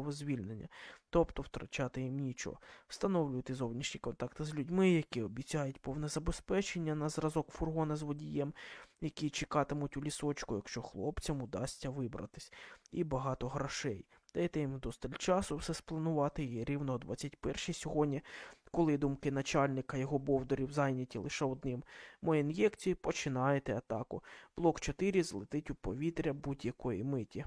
дострокове звільнення, тобто втрачати їм нічого, встановлювати зовнішні контакти з людьми, які обіцяють повне забезпечення на зразок фургона з водієм, які чекатимуть у лісочку, якщо хлопцям удасться вибратись, і багато грошей. Дайте їм досталь часу все спланувати і рівно о 21-й сьогодні, коли думки начальника його бовдорів зайняті лише одним. Мої ін'єкції починаєте атаку. Блок 4 злетить у повітря будь-якої миті.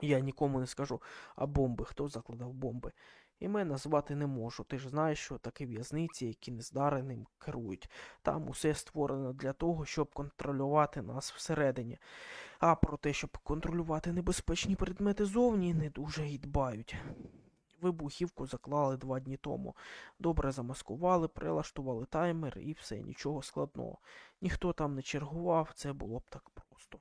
Я нікому не скажу, а бомби, хто закладав бомби. Імен назвати не можу. Ти ж знаєш, що такі в'язниці, які нездареним керують. Там усе створено для того, щоб контролювати нас всередині. А про те, щоб контролювати небезпечні предмети зовні, не дуже й дбають. Вибухівку заклали два дні тому. Добре замаскували, прилаштували таймер і все, нічого складного. Ніхто там не чергував, це було б так просто.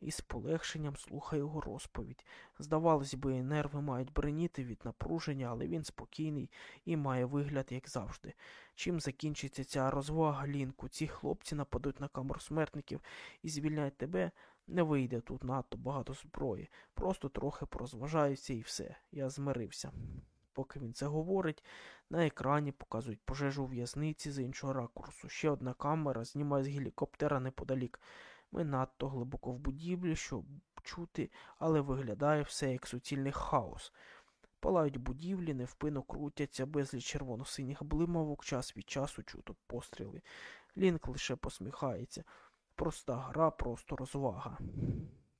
І з полегшенням слухаю його розповідь. Здавалось би, нерви мають бреніти від напруження, але він спокійний і має вигляд, як завжди. Чим закінчиться ця розвага, Лінку? Ці хлопці нападуть на камеру смертників і звільнять тебе. Не вийде тут надто багато зброї. Просто трохи порозважаються і все. Я змирився. Поки він це говорить, на екрані показують пожежу у в'язниці з іншого ракурсу. Ще одна камера знімає з гелікоптера неподалік. Ми надто глибоко в будівлі, щоб чути, але виглядає все як суцільний хаос. Палають будівлі, невпинно крутяться, безліч червоно-синіх блимавок, час від часу чуто постріли. Лінк лише посміхається. Проста гра, просто розвага.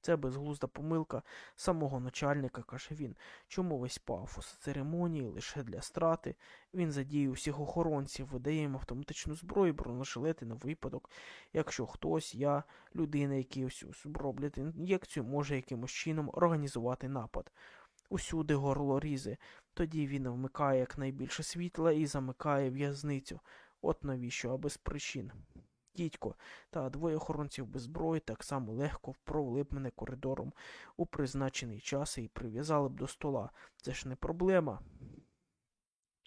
Це безглузда помилка самого начальника, каже він. Чому весь пафос церемонії лише для страти? Він задіє усіх охоронців, видає їм автоматичну зброю, бронежилети на випадок. Якщо хтось, я, людина, який ось роблять ін'єкцію, може якимось чином організувати напад. Усюди горло різи. Тоді він вмикає якнайбільше світла і замикає в'язницю. От навіщо, а без причин. Дідько та двоє охоронців без зброї так само легко провели б мене коридором у призначений час і прив'язали б до стола. Це ж не проблема.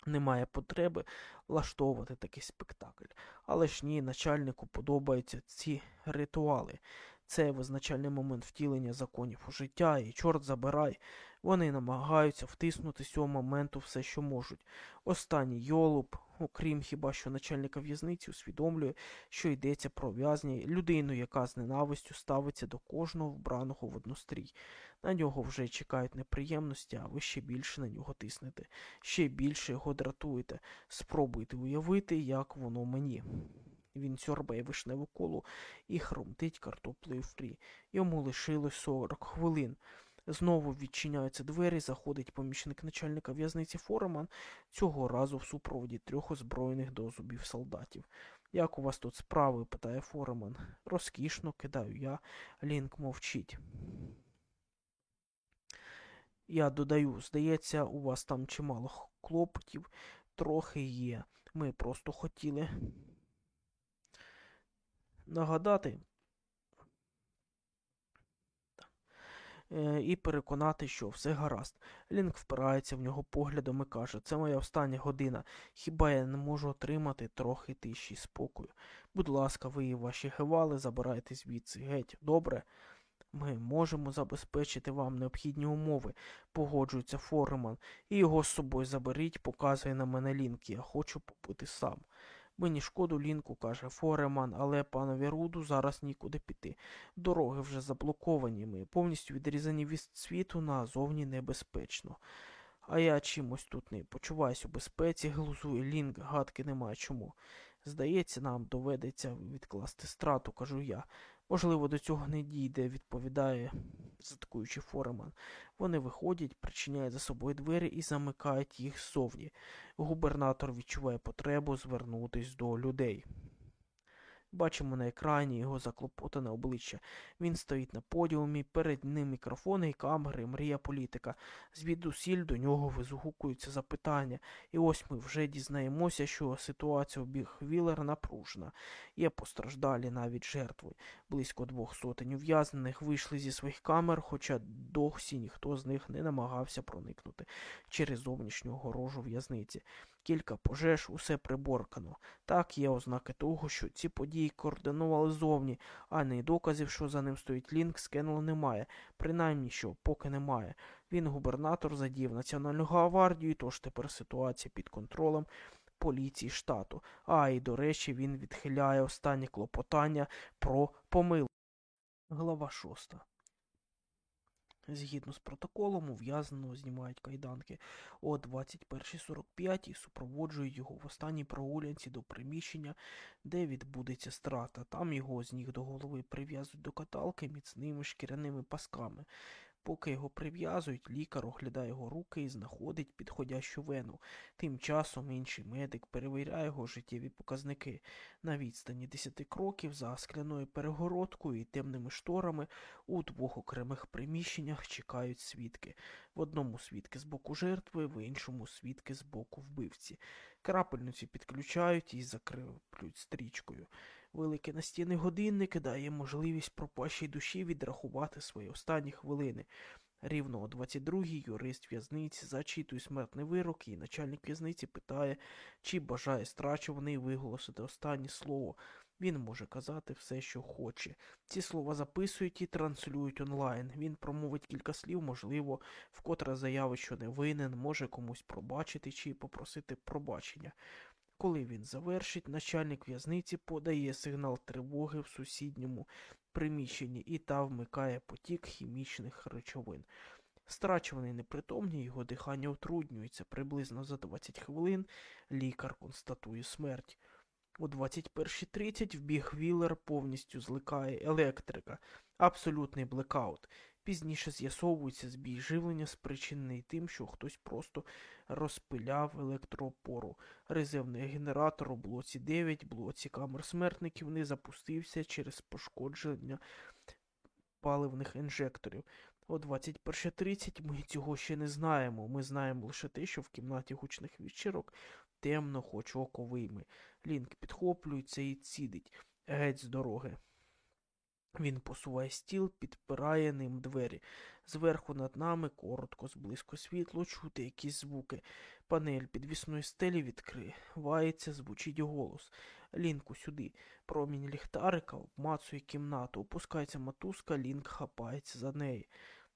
Немає потреби влаштовувати такий спектакль. Але ж ні, начальнику подобаються ці ритуали. Це визначальний момент втілення законів у життя, і, чорт забирай, вони намагаються втиснути з цього моменту все, що можуть. Останній йолуб, окрім хіба що начальника в'язниці, усвідомлює, що йдеться про в'язня, людину, яка з ненавистю ставиться до кожного вбраного в однострій. На нього вже чекають неприємності, а ви ще більше на нього тиснете, ще більше його дратуєте. Спробуйте уявити, як воно мені. Він сьорбає вишневу колу і хрумтить картоплею фрі. Йому лишилось 40 хвилин. Знову відчиняються двері, заходить помічник начальника в'язниці Фореман, цього разу в супроводі трьох озброєних до зубів солдатів. Як у вас тут справи? питає Фореман. Розкішно, кидаю я. Лінк мовчить. Я додаю, здається, у вас там чимало клопотів, трохи є. Ми просто хотіли нагадати і переконати, що все гаразд. Лінк впирається в нього поглядом і каже, це моя остання година. Хіба я не можу отримати трохи тиші спокою? Будь ласка, ви і ваші гевали забирайте звідси геть, добре? Ми можемо забезпечити вам необхідні умови, погоджується Фореман, і його з собою заберіть, показує на мене Лінк, я хочу попити сам. Мені шкоду лінку, каже Фореман, але панові Руду зараз нікуди піти. Дороги вже заблоковані, ми повністю відрізані від світу назовні небезпечно. А я чимось тут не почуваюся у безпеці, глузує лінк, гадки немає чому. Здається, нам доведеться відкласти страту, кажу я. Можливо, до цього не дійде, відповідає заткуючи Фореман. Вони виходять, причиняють за собою двері і замикають їх ззовні. Губернатор відчуває потребу звернутись до людей. Бачимо на екрані його заклопотане обличчя. Він стоїть на подіумі, перед ним мікрофони і камери, мрія політика. Звідусіль до нього визгукуються запитання. І ось ми вже дізнаємося, що ситуація у біг Віллер напружена. Є постраждалі навіть жертви. Близько двох сотень ув'язнених вийшли зі своїх камер, хоча досі ніхто з них не намагався проникнути через зовнішню огорожу в'язниці. Кілька пожеж, усе приборкано. Так, є ознаки того, що ці події координували зовні, а не доказів, що за ним стоїть лінк, скинуло немає. Принаймні що, поки немає. Він губернатор задіяв Національну гвардію, тож тепер ситуація під контролем поліції штату. А і, до речі, він відхиляє останні клопотання про помилку. Глава шоста. Згідно з протоколом, ув'язненого знімають кайданки о 21.45 і супроводжують його в останній прогулянці до приміщення, де відбудеться страта. Там його з ніг до голови прив'язують до каталки міцними шкіряними пасками. Поки його прив'язують, лікар оглядає його руки і знаходить підходящу вену. Тим часом інший медик перевіряє його життєві показники. На відстані 10 кроків за скляною перегородкою і темними шторами у двох окремих приміщеннях чекають свідки. В одному свідки з боку жертви, в іншому свідки з боку вбивці. Крапельниці підключають і закриплють стрічкою. Великий настінний годинник дає можливість пропащій душі відрахувати свої останні хвилини. Рівно о 22-й юрист в'язниці зачитує смертний вирок, і начальник в'язниці питає, чи бажає страчуваний виголосити останнє слово. Він може казати все, що хоче. Ці слова записують і транслюють онлайн. Він промовить кілька слів, можливо, вкотре заявить, що не винен, може комусь пробачити чи попросити пробачення. Коли він завершить, начальник в'язниці подає сигнал тривоги в сусідньому приміщенні і та вмикає потік хімічних речовин. Страчуваний непритомний, його дихання утруднюється. Приблизно за 20 хвилин лікар констатує смерть. О 21.30 в біг Віллер повністю зликає електрика, абсолютний блекаут. Пізніше з'ясовується збій живлення, спричинений тим, що хтось просто розпиляв електроопору. Резервний генератор у блоці 9, блоці камер смертників не запустився через пошкодження паливних інжекторів. О 21.30 ми цього ще не знаємо. Ми знаємо лише те, що в кімнаті гучних вечірок темно, хоч око вийме. Лінк підхоплюється і цідить геть з дороги. Він посуває стіл, підпирає ним двері. Зверху над нами коротко, зблизько світло, чути якісь звуки. Панель підвісної стелі відкривається, звучить голос. Лінку сюди. Промінь ліхтарика обмацує кімнату. Опускається матузка, Лінк хапається за неї.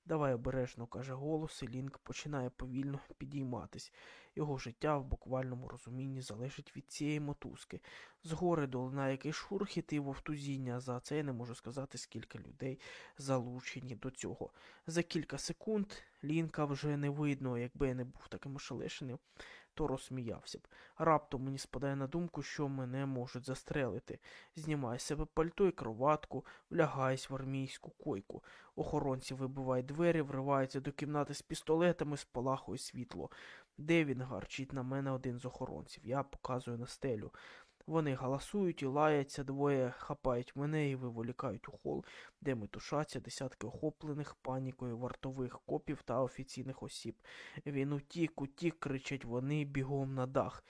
Давай обережно, каже голос, і Лінк починає повільно підійматись. Його життя в буквальному розумінні залежить від цієї мотузки. Згори долина якийсь шурхіт і вовтузіння. За це я не можу сказати, скільки людей залучені до цього. За кілька секунд Лінка вже не видно, якби я не був таким ошелешеним, то розсміявся б. Раптом мені спадає на думку, що мене можуть застрелити. Знімай себе пальто і кроватку, влягаюсь в армійську койку. Охоронці вибивають двері, вриваються до кімнати з пістолетами, спалахує світло. Де він гарчить на мене один з охоронців. Я показую на стелю. Вони галасують і лаяться, двоє хапають мене і виволікають у хол, де метушаться десятки охоплених панікою вартових копів та офіційних осіб. Він утік, утік, кричать вони бігом на дах.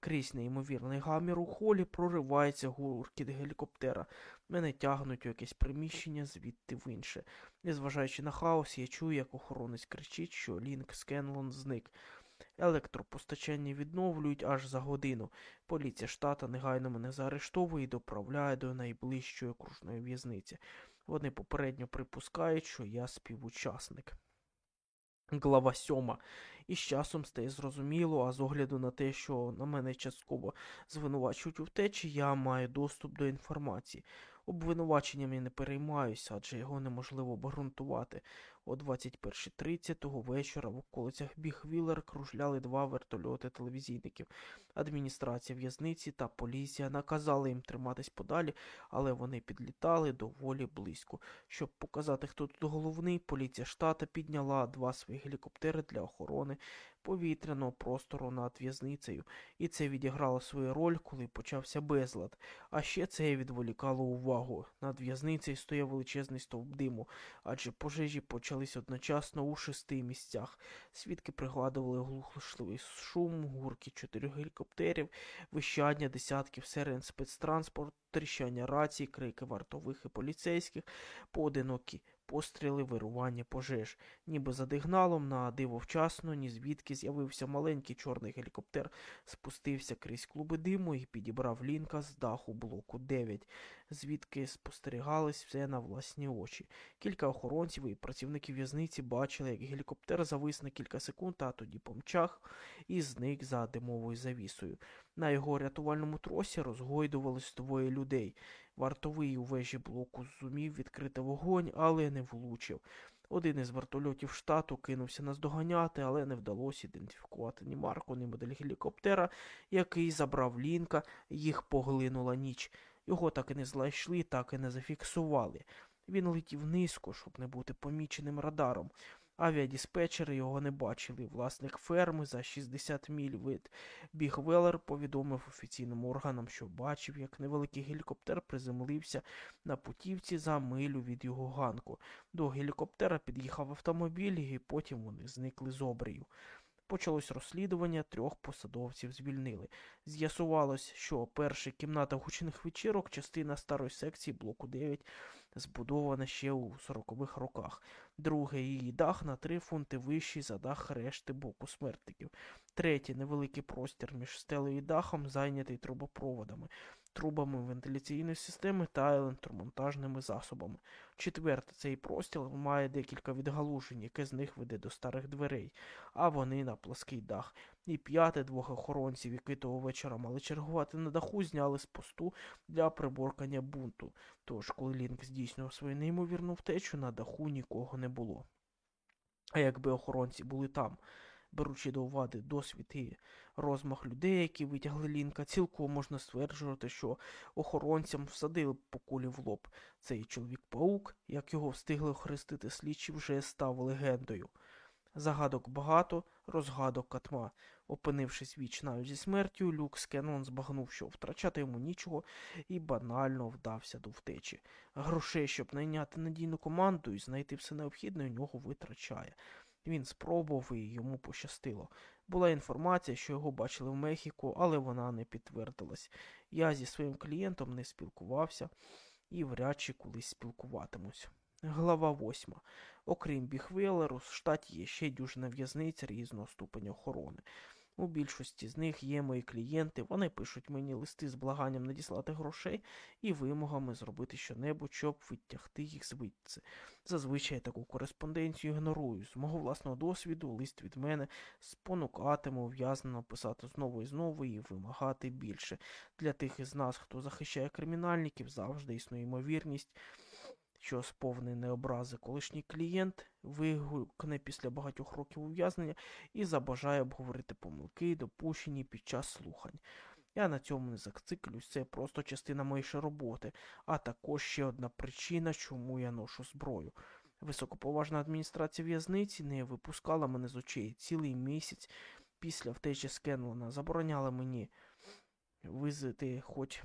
Крізь неймовірний гамір у холі проривається гуркіт гелікоптера. Мене тягнуть у якесь приміщення звідти в інше. Незважаючи на хаос, я чую, як охоронець кричить, що Лінк Скенлон зник. Електропостачання відновлюють аж за годину. Поліція штата негайно мене заарештовує і доправляє до найближчої окружної в'язниці. Вони попередньо припускають, що я співучасник. Глава сьома. І з часом стає зрозуміло, а з огляду на те, що на мене частково звинувачують у втечі, я маю доступ до інформації. Обвинуваченням я не переймаюся, адже його неможливо обґрунтувати. О 21.30 того вечора в околицях Біг-Віллер кружляли два вертольоти телевізійників. Адміністрація в'язниці та поліція наказали їм триматись подалі, але вони підлітали доволі близько. Щоб показати, хто тут головний, поліція штата підняла два свої гелікоптери для охорони повітряного простору над в'язницею, і це відіграло свою роль, коли почався безлад. А ще це відволікало увагу. Над в'язницею стояв величезний стовп диму, адже пожежі почались одночасно у шести місцях. Свідки пригадували глухошливий шум, гурки чотирьох гелікоптерів, вищання десятків сирен спецтранспорт, тріщання рацій, крики вартових і поліцейських, поодинокі постріли, вирування пожеж. Ніби за дигналом на диво вчасно, ні звідки з'явився маленький чорний гелікоптер, спустився крізь клуби диму і підібрав лінка з даху блоку 9, звідки спостерігались все на власні очі. Кілька охоронців і працівників в'язниці бачили, як гелікоптер завис на кілька секунд, а тоді помчах і зник за димовою завісою. На його рятувальному тросі розгойдувались двоє людей. Вартовий у вежі блоку зумів відкрити вогонь, але не влучив. Один із вертольотів штату кинувся наздоганяти, але не вдалося ідентифікувати ні марку, ні модель гелікоптера, який забрав лінка, їх поглинула ніч. Його так і не знайшли, так і не зафіксували. Він летів низько, щоб не бути поміченим радаром. Авіадіспетчери його не бачили. Власник ферми за 60 міль від Бігвелер повідомив офіційним органам, що бачив, як невеликий гелікоптер приземлився на путівці за милю від його ганку. До гелікоптера під'їхав автомобіль, і потім вони зникли з обрію. Почалось розслідування, трьох посадовців звільнили. З'ясувалось, що перша кімната гучних вечірок, частина старої секції блоку 9, збудована ще у 40-х роках. Друге, її дах на три фунти вищий за дах решти боку смертників. Третє, невеликий простір між стелею і дахом, зайнятий трубопроводами, трубами вентиляційної системи та електромонтажними засобами. Четверте, цей простір має декілька відгалужень, яке з них веде до старих дверей, а вони на плаский дах. І п'яте, двох охоронців, які того вечора мали чергувати на даху, зняли з посту для приборкання бунту. Тож, коли Лінк здійснював свою неймовірну втечу, на даху нікого не було. А якби охоронці були там, беручи до уваги досвід і розмах людей, які витягли лінка, цілком можна стверджувати, що охоронцям всадили по кулі в лоб. Цей чоловік-паук, як його встигли охрестити слідчі, вже став легендою. Загадок багато, розгадок катма. Опинившись віч навіть зі смертю, Люк Скенон збагнув, що втрачати йому нічого, і банально вдався до втечі. Грошей, щоб найняти надійну команду і знайти все необхідне, у нього витрачає. Він спробував і йому пощастило. Була інформація, що його бачили в Мехіко, але вона не підтвердилась. Я зі своїм клієнтом не спілкувався і вряд чи колись спілкуватимусь. Глава восьма. Окрім Біхвелеру, в штаті є ще дюжина в'язниць різного ступеня охорони. У більшості з них є мої клієнти, вони пишуть мені листи з благанням надіслати грошей і вимогами зробити щонебудь, щоб відтягти їх звідси. Зазвичай я таку кореспонденцію ігнорую. З мого власного досвіду лист від мене спонукатиме ув'язнено писати знову і знову і вимагати більше. Для тих із нас, хто захищає кримінальників, завжди існує ймовірність що сповнений образи колишній клієнт вигукне після багатьох років ув'язнення і забажає обговорити помилки, допущені під час слухань. Я на цьому не зациклюсь, це просто частина моєї роботи, а також ще одна причина, чому я ношу зброю. Високоповажна адміністрація в'язниці не випускала мене з очей цілий місяць після втечі з Кенлона, забороняла мені визити хоч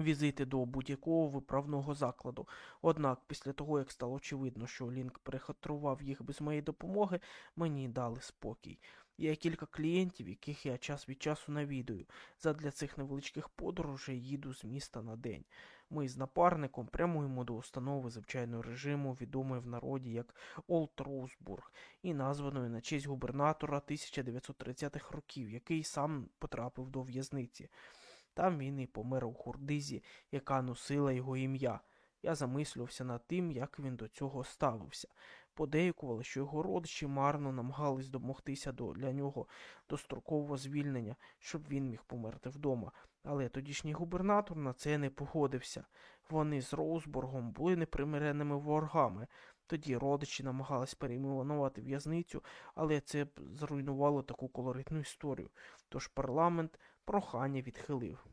візити до будь-якого виправного закладу. Однак, після того, як стало очевидно, що Лінк перехотрував їх без моєї допомоги, мені дали спокій. Є кілька клієнтів, яких я час від часу навідую. Задля цих невеличких подорожей їду з міста на день. Ми з напарником прямуємо до установи звичайного режиму, відомої в народі як Олд Роузбург, і названої на честь губернатора 1930-х років, який сам потрапив до в'язниці. Там він і помер у хурдизі, яка носила його ім'я. Я замислювався над тим, як він до цього ставився. Подейкували, що його родичі марно намагались домогтися до, для нього дострокового звільнення, щоб він міг померти вдома. Але тодішній губернатор на це не погодився. Вони з Роузборгом були непримиренними ворогами. Тоді родичі намагались перейменувати в'язницю, але це зруйнувало таку колоритну історію. Тож парламент прохання відхилив.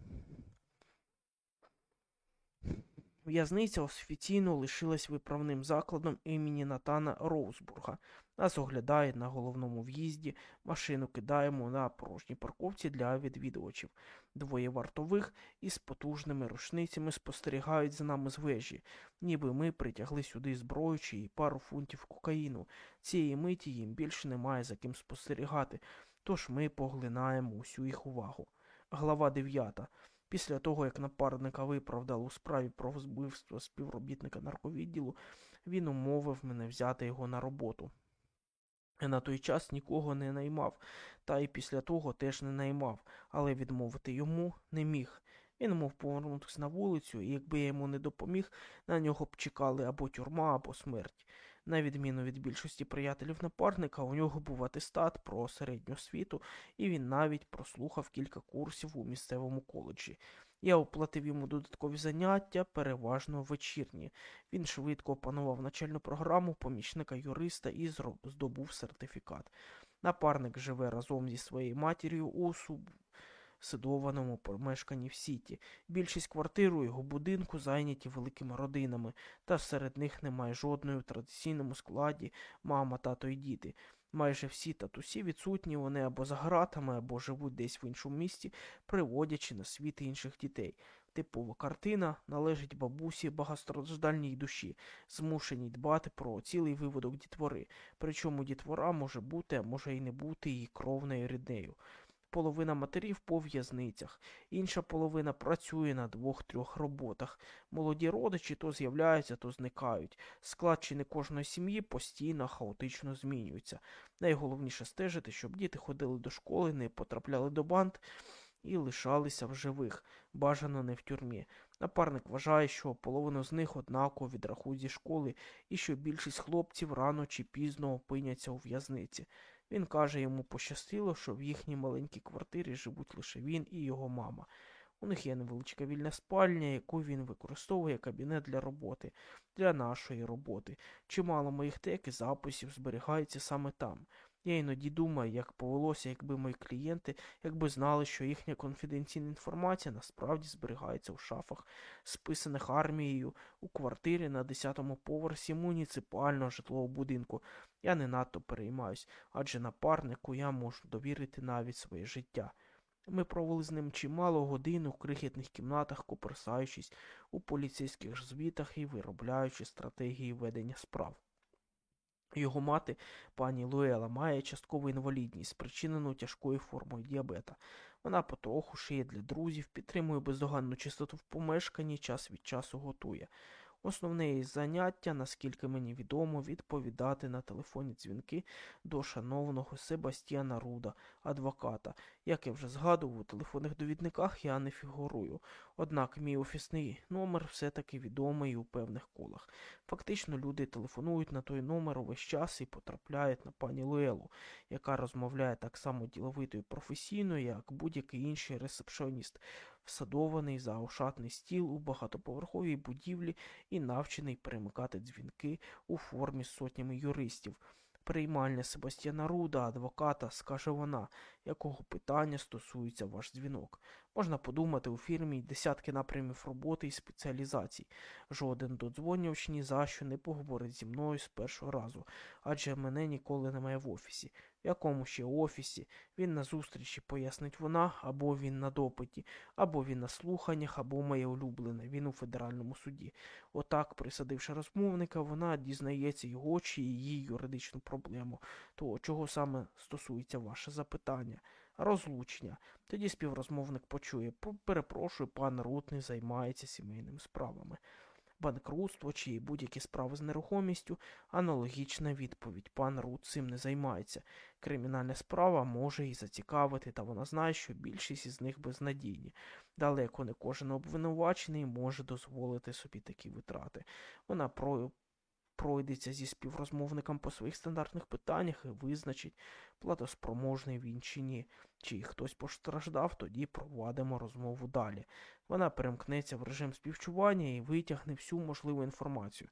В'язниця офіційно лишилась виправним закладом імені Натана Роузбурга. Нас оглядають на головному в'їзді, машину кидаємо на порожній парковці для відвідувачів. Двоє вартових із потужними рушницями спостерігають за нами з вежі, ніби ми притягли сюди зброю чи пару фунтів кокаїну. Цієї миті їм більше немає за ким спостерігати, тож ми поглинаємо усю їх увагу. Глава 9. Після того, як напарника виправдали у справі про вбивство співробітника нарковідділу, Він умовив мене взяти його на роботу. На той час нікого не наймав, та й після того теж не наймав, але відмовити йому не міг. Він мов повернутися на вулицю, і якби я йому не допоміг, на нього б чекали або тюрма, або смерть. На відміну від більшості приятелів напарника, у нього був атестат про середню освіту, і він навіть прослухав кілька курсів у місцевому коледжі. Я оплатив йому додаткові заняття, переважно вечірні. Він швидко опанував начальну програму помічника юриста і здобув сертифікат. Напарник живе разом зі своєю матір'ю у субсидованому помешканні в Сіті. Більшість квартир у його будинку зайняті великими родинами, та серед них немає жодної в традиційному складі мама, тато і діти. Майже всі татусі відсутні, вони або за гратами, або живуть десь в іншому місті, приводячи на світ інших дітей. Типова картина належить бабусі багатостраждальній душі, змушеній дбати про цілий виводок дітвори. Причому дітвора може бути, а може і не бути її кровною ріднею. Половина матерів по в'язницях, інша половина працює на двох-трьох роботах. Молоді родичі то з'являються, то зникають. Складчини кожної сім'ї постійно хаотично змінюються. Найголовніше стежити, щоб діти ходили до школи, не потрапляли до банд і лишалися в живих, бажано не в тюрмі. Напарник вважає, що половину з них однаково відрахують зі школи і що більшість хлопців рано чи пізно опиняться у в'язниці. Він каже, йому пощастило, що в їхній маленькій квартирі живуть лише він і його мама. У них є невеличка вільна спальня, яку він використовує кабінет для роботи, для нашої роботи. Чимало моїх тек і записів зберігається саме там. Я іноді думаю, як повелося, якби мої клієнти, якби знали, що їхня конфіденційна інформація насправді зберігається у шафах, списаних армією у квартирі на 10-му поверсі муніципального житлового будинку. Я не надто переймаюсь, адже напарнику я можу довірити навіть своє життя. Ми провели з ним чимало годин у крихітних кімнатах, коперсаючись у поліцейських звітах і виробляючи стратегії ведення справ. Його мати, пані Луела, має часткову інвалідність, спричинену тяжкою формою діабета. Вона потроху шиє для друзів, підтримує бездоганну чистоту в помешканні, час від часу готує. Основне її заняття, наскільки мені відомо, відповідати на телефонні дзвінки до шановного Себастьяна Руда, адвоката. Як я вже згадував, у телефонних довідниках я не фігурую. Однак мій офісний номер все-таки відомий у певних колах. Фактично, люди телефонують на той номер увесь час і потрапляють на пані Луелу, яка розмовляє так само діловито і професійно, як будь-який інший ресепшоніст всадований за ошатний стіл у багатоповерховій будівлі і навчений перемикати дзвінки у формі з сотнями юристів. Приймальня Себастьяна Руда, адвоката, скаже вона, якого питання стосується ваш дзвінок. Можна подумати, у фірмі десятки напрямів роботи і спеціалізацій. Жоден додзвонювач ні за що не поговорить зі мною з першого разу, адже мене ніколи немає в офісі. В якому ще офісі, він на зустрічі, пояснить вона, або він на допиті, або він на слуханнях, або моє улюблене, він у федеральному суді. Отак, присадивши розмовника, вона дізнається його чи її юридичну проблему, того, чого саме стосується ваше запитання. Розлучення. Тоді співрозмовник почує, перепрошую, пан Рутний займається сімейними справами банкрутство чи будь-які справи з нерухомістю, аналогічна відповідь. Пан Рут цим не займається. Кримінальна справа може і зацікавити, та вона знає, що більшість із них безнадійні. Далеко не кожен обвинувачений може дозволити собі такі витрати. Вона пройдеться зі співрозмовником по своїх стандартних питаннях і визначить, платоспроможний він чи ні. Чи хтось постраждав, тоді провадимо розмову далі. Вона перемкнеться в режим співчування і витягне всю можливу інформацію.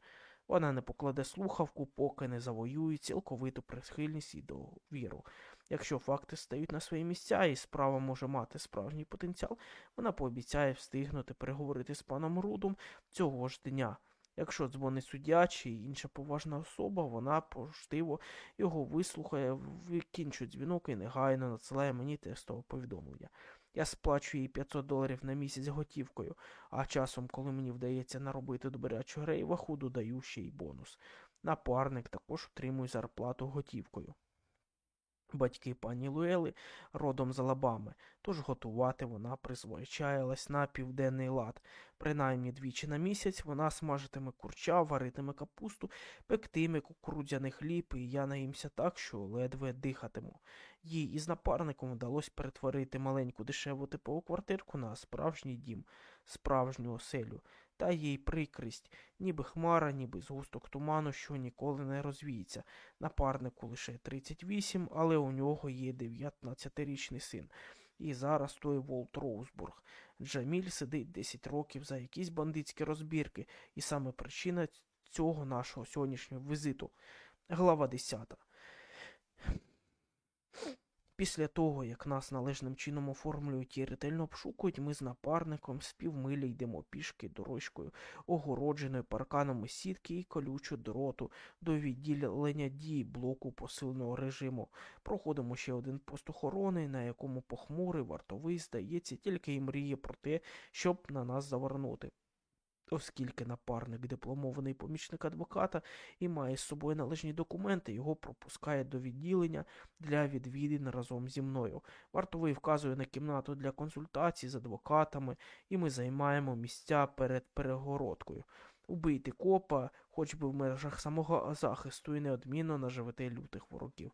Вона не покладе слухавку, поки не завоює цілковиту прихильність і довіру. Якщо факти стають на свої місця і справа може мати справжній потенціал, вона пообіцяє встигнути переговорити з паном Рудом цього ж дня. Якщо дзвонить суддя чи інша поважна особа, вона поштиво його вислухає, викінчує дзвінок і негайно надсилає мені тестове повідомлення. Я сплачу їй 500 доларів на місяць готівкою, а часом, коли мені вдається наробити добрячу грейваху, додаю ще й бонус. Напарник також отримує зарплату готівкою. Батьки пані Луели родом з Алабами, тож готувати вона призвичаїлась на південний лад. Принаймні двічі на місяць вона смажитиме курча, варитиме капусту, пектиме кукурудзяний хліб, і я наїмся так, що ледве дихатиму. Їй із напарником вдалося перетворити маленьку дешеву типову квартирку на справжній дім, справжню оселю. Та їй прикрість, ніби хмара, ніби згусток туману, що ніколи не розвіється. Напарнику лише 38, але у нього є 19-річний син. І зараз той Волт Роузбург. Джаміль сидить 10 років за якісь бандитські розбірки, і саме причина цього нашого сьогоднішнього візиту. Глава 10. Після того, як нас належним чином оформлюють і ретельно обшукують, ми з напарником з півмилі йдемо пішки дорожкою, огородженою парканами сітки і колючу дроту до відділення дій блоку посиленого режиму. Проходимо ще один пост охорони, на якому похмурий вартовий, здається, тільки і мріє про те, щоб на нас завернути. Оскільки напарник дипломований помічник адвоката і має з собою належні документи, його пропускає до відділення для відвідин разом зі мною. Вартовий вказує на кімнату для консультацій з адвокатами, і ми займаємо місця перед перегородкою. Убийте копа, хоч би в межах самого захисту, і неодмінно наживете лютих ворогів.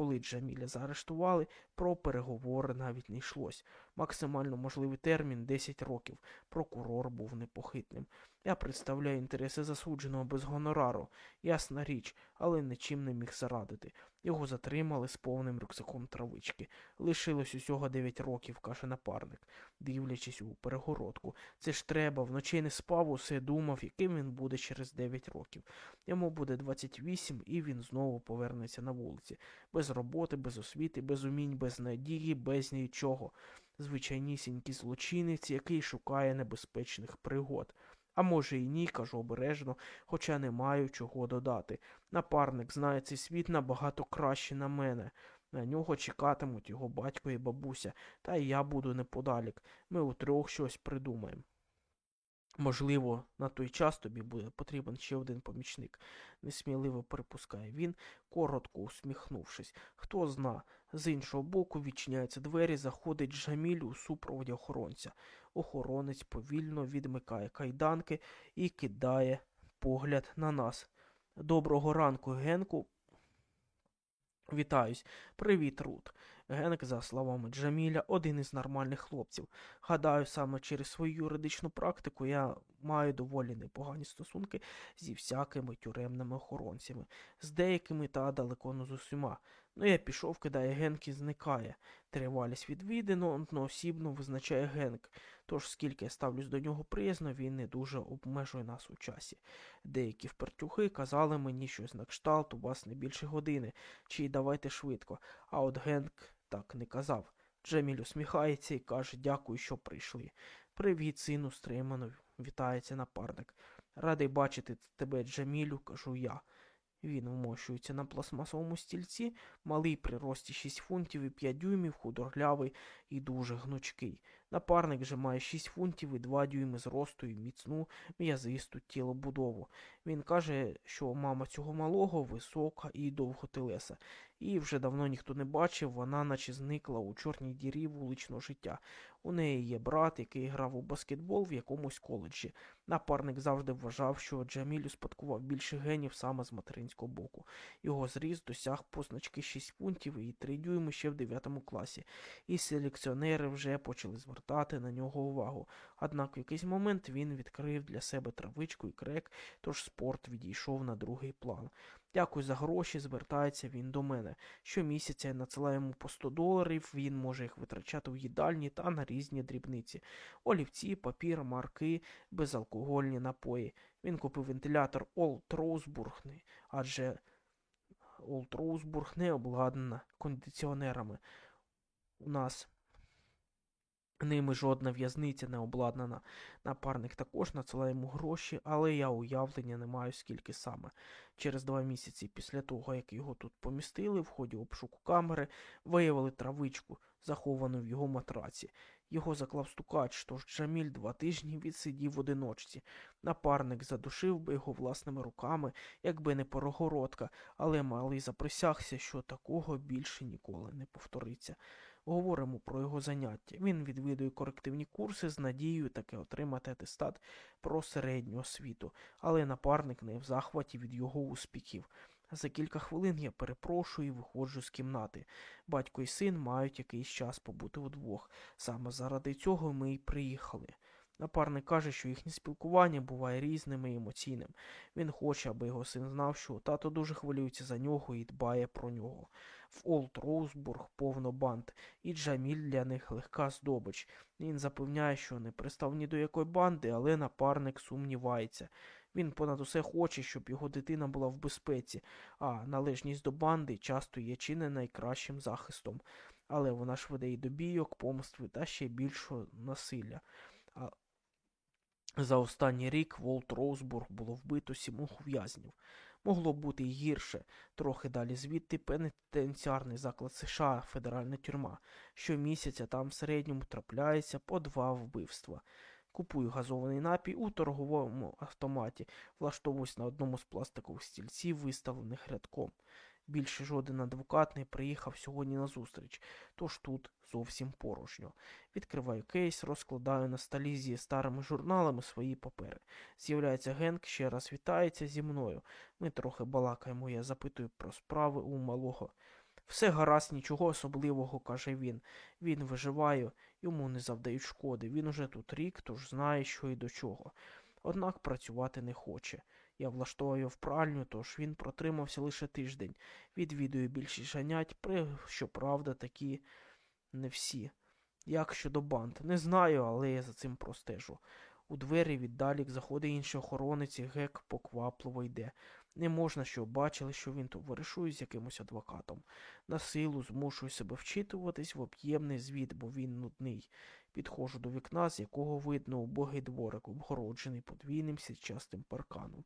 Коли Джаміля заарештували, про переговори навіть не йшлось. Максимально можливий термін 10 років. Прокурор був непохитним. Я представляю інтереси засудженого без гонорару, ясна річ, але нічим не міг зарадити. Його затримали з повним рюкзаком травички. Лишилось усього 9 років, каже напарник, дивлячись у перегородку. Це ж треба, вночі не спав, усе думав, яким він буде через 9 років. Йому буде 28, і він знову повернеться на вулиці. Без роботи, без освіти, без умінь, без надії, без нічого. Звичайнісінький злочинець, який шукає небезпечних пригод. А може і ні, кажу обережно, хоча не маю чого додати. Напарник знає цей світ набагато краще на мене. На нього чекатимуть його батько і бабуся, та й я буду неподалік. Ми утрьох щось придумаємо. Можливо, на той час тобі буде потрібен ще один помічник, несміливо припускає він, коротко усміхнувшись. Хто зна, з іншого боку відчиняються двері, заходить Джаміль у супроводі охоронця. Охоронець повільно відмикає кайданки і кидає погляд на нас. Доброго ранку, Генку. Вітаюсь. Привіт, Рут. Генк, за словами Джаміля, один із нормальних хлопців. Гадаю, саме через свою юридичну практику я маю доволі непогані стосунки зі всякими тюремними охоронцями, з деякими та далеко не з усіма. Ну, я пішов, кидає Генк і зникає. Тривалість відвідано, одноосібно визначає Генк. Тож, скільки я ставлюсь до нього приязно, він не дуже обмежує нас у часі. Деякі впертюхи казали мені щось на кшталт, у вас не більше години, чи давайте швидко. А от Генк так не казав. Джеміль усміхається і каже дякую, що прийшли. Привіт, сину, стримано, вітається напарник. Радий бачити тебе, Джемілю, кажу я. Він вмощується на пластмасовому стільці, малий при рості 6 фунтів і 5 дюймів, худорлявий і дуже гнучкий. Напарник же має 6 фунтів і 2 дюйми зросту і міцну м'язисту тілобудову. Він каже, що мама цього малого висока і довготелеса. Її вже давно ніхто не бачив, вона наче зникла у чорній дірі вуличного життя. У неї є брат, який грав у баскетбол в якомусь коледжі. Напарник завжди вважав, що Джаміль успадкував більше генів саме з материнського боку. Його зріст досяг позначки 6 фунтів і 3 дюйми ще в 9 класі, і селекціонери вже почали звертати на нього увагу. Однак в якийсь момент він відкрив для себе травичку і крек, тож спорт відійшов на другий план. Дякую за гроші, звертається він до мене. Щомісяця я надсилаю йому по 100 доларів, він може їх витрачати в їдальні та на різні дрібниці. Олівці, папір, марки, безалкогольні напої. Він купив вентилятор Олд Роузбург, адже Олд Роузбург не обладнана кондиціонерами. У нас Ними жодна в'язниця не обладнана. Напарник також надсилає йому гроші, але я уявлення не маю скільки саме. Через два місяці після того, як його тут помістили, в ході обшуку камери виявили травичку, заховану в його матраці. Його заклав стукач, тож Джаміль два тижні відсидів в одиночці. Напарник задушив би його власними руками, якби не порогородка, але малий заприсягся, що такого більше ніколи не повториться. Говоримо про його заняття. Він відвідує корективні курси з надією таки отримати атестат про середню освіту, але напарник не в захваті від його успіхів. За кілька хвилин я перепрошую і виходжу з кімнати. Батько і син мають якийсь час побути удвох. Саме заради цього ми й приїхали. Напарник каже, що їхнє спілкування буває різним і емоційним. Він хоче, аби його син знав, що тато дуже хвилюється за нього і дбає про нього. В Олд Роузбург повно банд, і Джаміль для них легка здобич. Він запевняє, що не пристав ні до якої банди, але напарник сумнівається. Він понад усе хоче, щоб його дитина була в безпеці, а належність до банди часто є чи не найкращим захистом. Але вона ж веде і до бійок, помстви та ще більшого насилля. А за останній рік Волт Роузбург було вбито сімох в'язнів. Могло бути й гірше. Трохи далі звідти пенітенціарний заклад США, федеральна тюрма. Щомісяця там в середньому трапляється по два вбивства. Купую газований напій у торговому автоматі, влаштовуюсь на одному з пластикових стільців, виставлених рядком. Більше жоден адвокат не приїхав сьогодні на зустріч, тож тут зовсім порожньо. Відкриваю кейс, розкладаю на столі зі старими журналами свої папери. З'являється Генк, ще раз вітається зі мною. Ми трохи балакаємо, я запитую про справи у малого. Все гаразд, нічого особливого, каже він. Він виживає, йому не завдають шкоди. Він уже тут рік, тож знає, що і до чого. Однак працювати не хоче. Я влаштовую в пральню, тож він протримався лише тиждень. Відвідую більшість занять, при, щоправда, такі не всі. Як щодо банд? Не знаю, але я за цим простежу. У двері віддалік заходить інший охоронець і гек поквапливо йде. Не можна, щоб бачили, що він товаришує з якимось адвокатом. На силу змушую себе вчитуватись в об'ємний звіт, бо він нудний. Підходжу до вікна, з якого видно убогий дворик, обгороджений подвійним сітчастим парканом.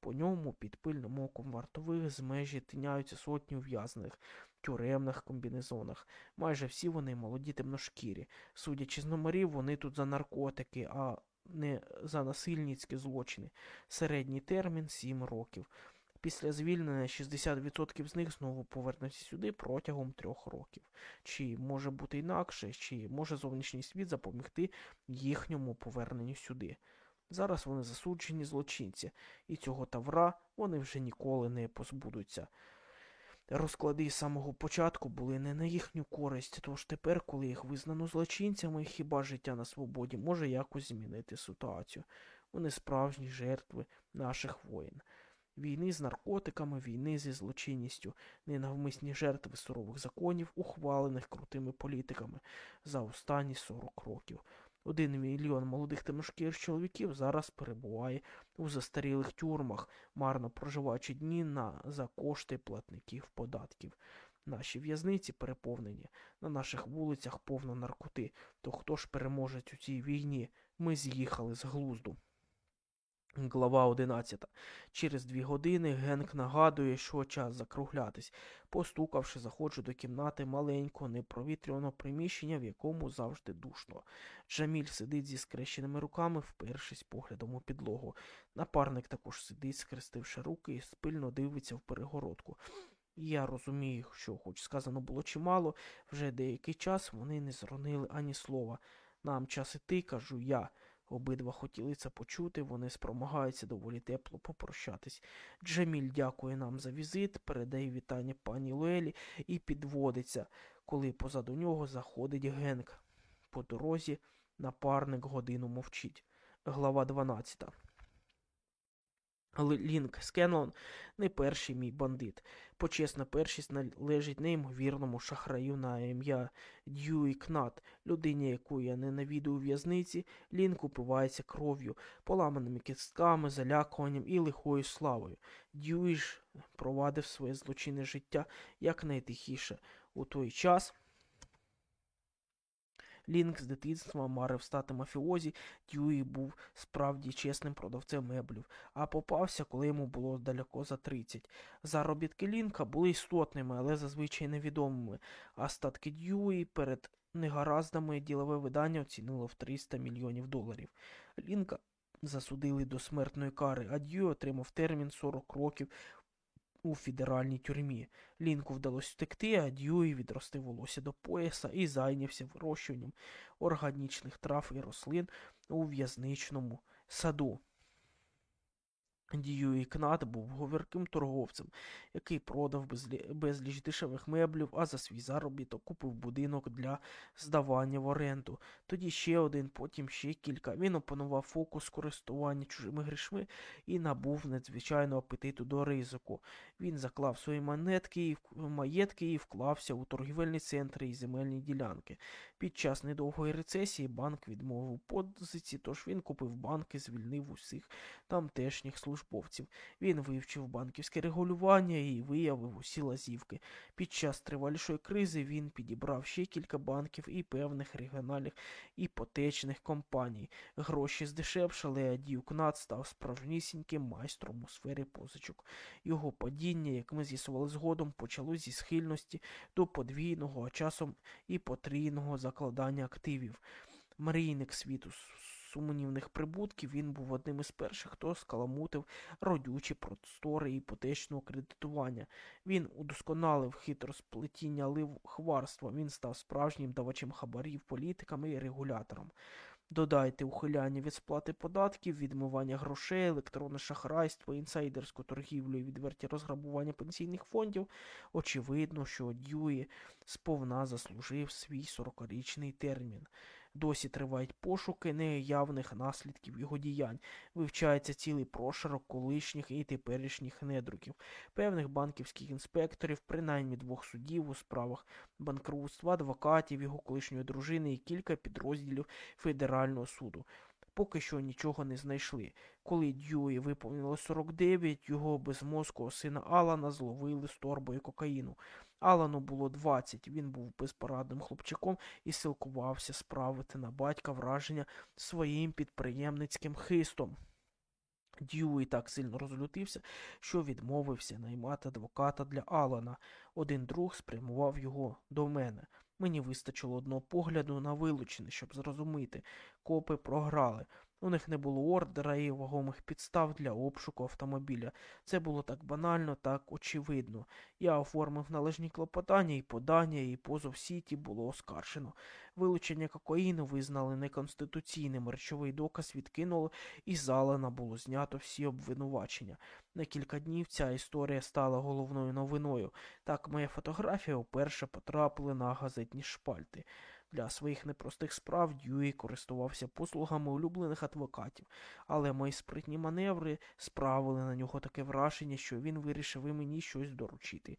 По ньому, під пильним оком вартових, з межі тиняються сотні ув'язаних в тюремних комбінезонах. Майже всі вони молоді темношкірі. Судячи з номерів, вони тут за наркотики, а не за насильницькі злочини. Середній термін 7 років. Після звільнення 60% з них знову повернуться сюди протягом трьох років. Чи може бути інакше, чи може зовнішній світ запомігти їхньому поверненню сюди. Зараз вони засуджені злочинці, і цього тавра вони вже ніколи не позбудуться. Розклади з самого початку були не на їхню користь, тож тепер, коли їх визнано злочинцями, хіба життя на свободі може якось змінити ситуацію. Вони справжні жертви наших воїн. Війни з наркотиками, війни зі злочинністю, ненавмисні жертви сурових законів, ухвалених крутими політиками за останні 40 років. Один мільйон молодих темношкірих чоловіків зараз перебуває у застарілих тюрмах, марно проживаючи дні на за кошти платників податків. Наші в'язниці переповнені, на наших вулицях повно наркоти. То хто ж переможе у цій війні? Ми з'їхали з глузду. Глава 11. Через дві години Генк нагадує, що час закруглятись. Постукавши, заходжу до кімнати маленького, непровітряного приміщення, в якому завжди душно. Джаміль сидить зі скрещеними руками, впершись поглядом у підлогу. Напарник також сидить, скрестивши руки і спильно дивиться в перегородку. Я розумію, що, хоч сказано було чимало, вже деякий час вони не зронили ані слова. Нам час іти, кажу я. Обидва хотіли це почути, вони спромагаються доволі тепло попрощатись. Джеміль дякує нам за візит, передає вітання пані Луелі і підводиться, коли позаду нього заходить Генк. По дорозі напарник годину мовчить. Глава 12 Лінк Скенлон не перший мій бандит. Почесна першість належить неймовірному шахраю на ім'я Дьюї Кнат, людині, яку я ненавіду у в'язниці, Лінк упивається кров'ю, поламаними кістками, залякуванням і лихою славою. Дьюї ж провадив своє злочинне життя якнайтихіше. У той час. Лінк з дитинства марив стати мафіозі, Дьюї був справді чесним продавцем меблів, а попався, коли йому було далеко за 30. Заробітки Лінка були істотними, але зазвичай невідомими, а статки Дьюї перед негараздами ділове видання оцінило в 300 мільйонів доларів. Лінка засудили до смертної кари, а Дьюї отримав термін 40 років у федеральній тюрмі. Лінку вдалося втекти, а Дьюї відрости волосся до пояса і зайнявся вирощуванням органічних трав і рослин у в'язничному саду. Дьюї Кнат був говірким торговцем, який продав безліч дешевих меблів, а за свій заробіток купив будинок для здавання в оренду. Тоді ще один, потім ще кілька. Він опанував фокус користування чужими грішми і набув надзвичайного апетиту до ризику. Він заклав свої монетки і маєтки і вклався у торгівельні центри і земельні ділянки. Під час недовгої рецесії банк відмовив позиці, тож він купив банки, звільнив усіх тамтешніх службовців. Він вивчив банківське регулювання і виявив усі лазівки. Під час тривалішої кризи він підібрав ще кілька банків і певних регіональних іпотечних компаній. Гроші здешевшали, а Дюкнат став справжнісіньким майстром у сфері позичок. Його падіння, як ми з'ясували згодом, почалось зі схильності до подвійного, а часом і потрійного закладання активів. Мрійник світу сумнівних прибутків, він був одним із перших, хто скаламутив родючі простори іпотечного кредитування. Він удосконалив хитросплетіння ливхварства, він став справжнім давачем хабарів, політикам і регулятором. Додайте ухиляння від сплати податків, відмивання грошей, електронне шахрайство, інсайдерську торгівлю і відверті розграбування пенсійних фондів. Очевидно, що Дьюї сповна заслужив свій 40-річний термін. Досі тривають пошуки неявних наслідків його діянь. Вивчається цілий прошарок колишніх і теперішніх недруків, певних банківських інспекторів, принаймні двох судів у справах банкрутства, адвокатів, його колишньої дружини і кілька підрозділів Федерального суду. Поки що нічого не знайшли. Коли Дьюї виповнило 49, його безмозкого сина Алана зловили з торбою кокаїну. Алану було 20, він був безпорадним хлопчаком і силкувався справити на батька враження своїм підприємницьким хистом. Дьюї так сильно розлютився, що відмовився наймати адвоката для Алана. Один друг спрямував його до мене. Мені вистачило одного погляду на вилучене, щоб зрозуміти. Копи програли. У них не було ордера і вагомих підстав для обшуку автомобіля. Це було так банально, так очевидно. Я оформив належні клопотання і подання, і позов сіті було оскаржено. Вилучення кокаїну визнали неконституційним, речовий доказ відкинули, і залена було знято всі обвинувачення. На кілька днів ця історія стала головною новиною. Так моя фотографія вперше потрапила на газетні шпальти. Для своїх непростих справ Дьюї користувався послугами улюблених адвокатів, але мої спритні маневри справили на нього таке враження, що він вирішив і мені щось доручити.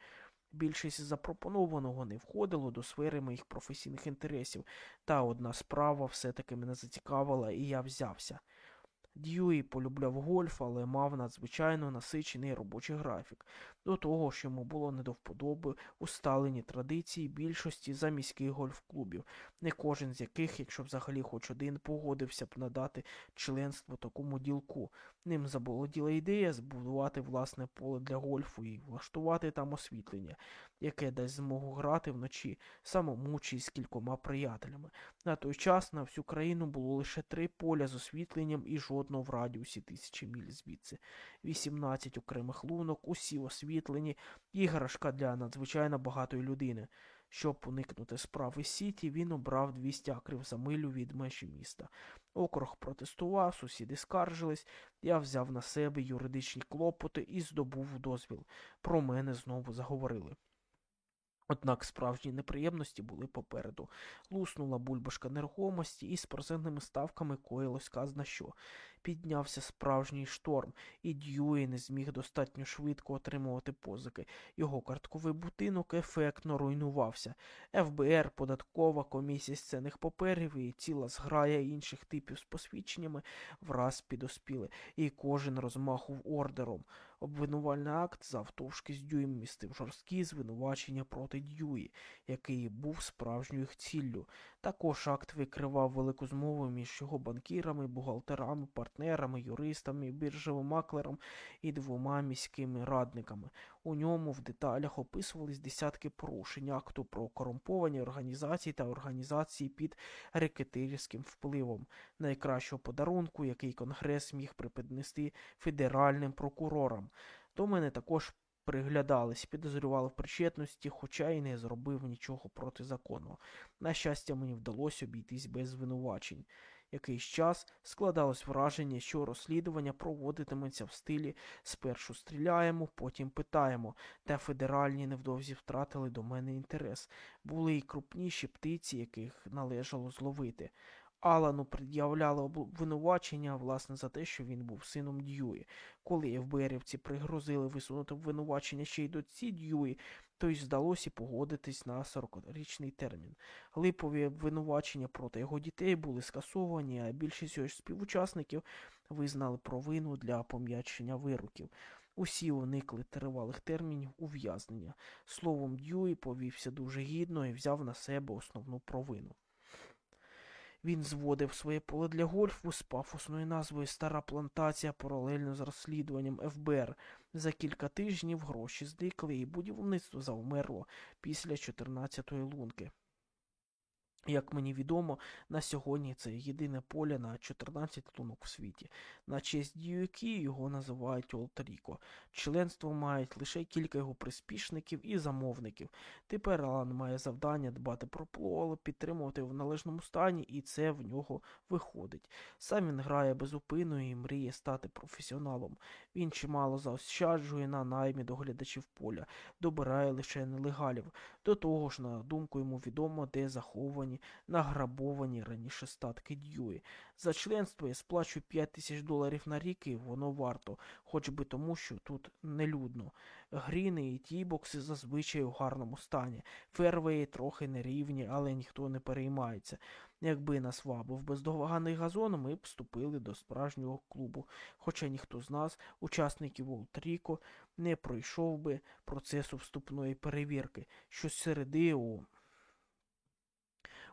Більшість запропонованого не входило до сфери моїх професійних інтересів, та одна справа все-таки мене зацікавила, і я взявся. Дьюї полюбляв гольф, але мав надзвичайно насичений робочий графік. До того що йому було не до вподоби усталені традиції більшості заміських гольф-клубів, не кожен з яких, якщо взагалі хоч один, погодився б надати членство такому ділку. Ним заболоділа ідея збудувати власне поле для гольфу і влаштувати там освітлення, яке дасть змогу грати вночі самому з кількома приятелями. На той час на всю країну було лише три поля з освітленням і жодного в радіусі тисячі міль звідси. 18 окремих лунок, усі освітлені, іграшка для надзвичайно багатої людини. Щоб уникнути справи Сіті, він обрав 200 акрів за милю від межі міста. Округ протестував, сусіди скаржились, я взяв на себе юридичні клопоти і здобув дозвіл. Про мене знову заговорили. Однак справжні неприємності були попереду. Луснула бульбашка нерухомості, і з процентними ставками коїлось казна що. Піднявся справжній шторм, і Дьюї не зміг достатньо швидко отримувати позики. Його картковий будинок ефектно руйнувався. ФБР, податкова комісія з паперів і ціла зграя інших типів з посвідченнями враз підоспіли, і кожен розмахув ордером. Обвинувальний акт завтовшки з Дюєм містив жорсткі звинувачення проти Дьюї, який був справжньою їх ціллю. Також акт викривав велику змову між його банкірами, бухгалтерами, партнерами, юристами, біржевим маклером і двома міськими радниками. У ньому в деталях описувались десятки порушень акту про корумповані організації та організації під рекетирським впливом найкращого подарунку, який Конгрес міг припіднести федеральним прокурорам. До мене також приглядались, підозрювали в причетності, хоча й не зробив нічого протизаконного. На щастя, мені вдалося обійтись без звинувачень. Якийсь час складалось враження, що розслідування проводитиметься в стилі спершу стріляємо, потім питаємо, та федеральні невдовзі втратили до мене інтерес. Були й крупніші птиці, яких належало зловити. Алану пред'являли обвинувачення, власне, за те, що він був сином Дьюї. Коли ФБРівці пригрозили висунути обвинувачення ще й до ці Дьюї, то й здалося погодитись на 40-річний термін. Липові обвинувачення проти його дітей були скасовані, а більшість його співучасників визнали провину для пом'ячення вироків. Усі уникли тривалих термінів ув'язнення. Словом, Дьюї повівся дуже гідно і взяв на себе основну провину. Він зводив своє поле для гольфу з пафосною назвою Стара плантація паралельно з розслідуванням ФБР. За кілька тижнів гроші зникли і будівництво завмерло після 14-ї лунки. Як мені відомо, на сьогодні це єдине поле на 14 лунок в світі. На честь Дьюї його називають Олд-Ріко. Членство мають лише кілька його приспішників і замовників. Тепер Алан має завдання дбати про пло, підтримувати в належному стані, і це в нього виходить. Сам він грає безупинно і мріє стати професіоналом. Він чимало заощаджує на наймі доглядачів поля, добирає лише нелегалів. До того ж, на думку йому відомо, де заховані награбовані раніше статки Дьюї. За членство я сплачу 5 тисяч доларів на рік, і воно варто, хоч би тому, що тут нелюдно. Гріни і тібокси зазвичай у гарному стані. Фервеї трохи нерівні, але ніхто не переймається. Якби нас вабив бездоганий газон, ми б вступили до справжнього клубу. Хоча ніхто з нас, учасників Волтріко, не пройшов би процесу вступної перевірки. Щосереди у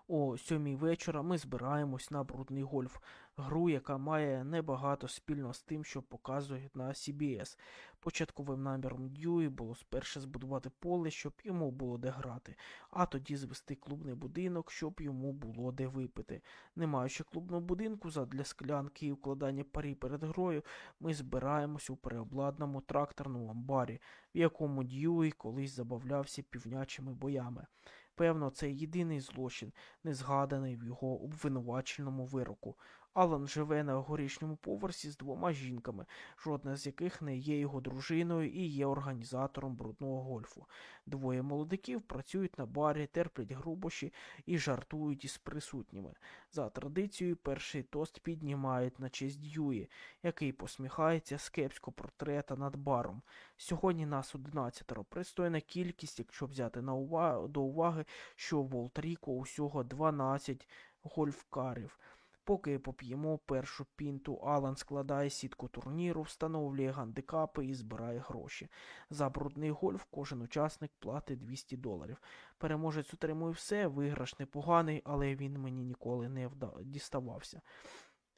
о сьомій вечора ми збираємось на брудний гольф, гру, яка має небагато спільного з тим, що показують на CBS. Початковим наміром Дьюї було спершу збудувати поле, щоб йому було де грати, а тоді звести клубний будинок, щоб йому було де випити. Не маючи клубного будинку задля склянки і укладання парі перед грою, ми збираємось у переобладному тракторному амбарі, в якому Дьюї колись забавлявся півнячими боями. Певно, це єдиний злочин, не згаданий в його обвинуваченому вироку. Алан живе на горішньому поверсі з двома жінками, жодна з яких не є його дружиною і є організатором брудного гольфу. Двоє молодиків працюють на барі, терплять грубощі і жартують із присутніми. За традицією, перший тост піднімають на честь Дьюї, який посміхається з портрета над баром. Сьогодні нас одинадцятеро. Пристойна кількість, якщо взяти на увагу, до уваги, що в Волтріко усього 12 гольфкарів. Поки поп'ємо першу пінту, Алан складає сітку турніру, встановлює гандикапи і збирає гроші. За брудний гольф кожен учасник платить 200 доларів. Переможець отримує все, виграш непоганий, але він мені ніколи не вда... діставався.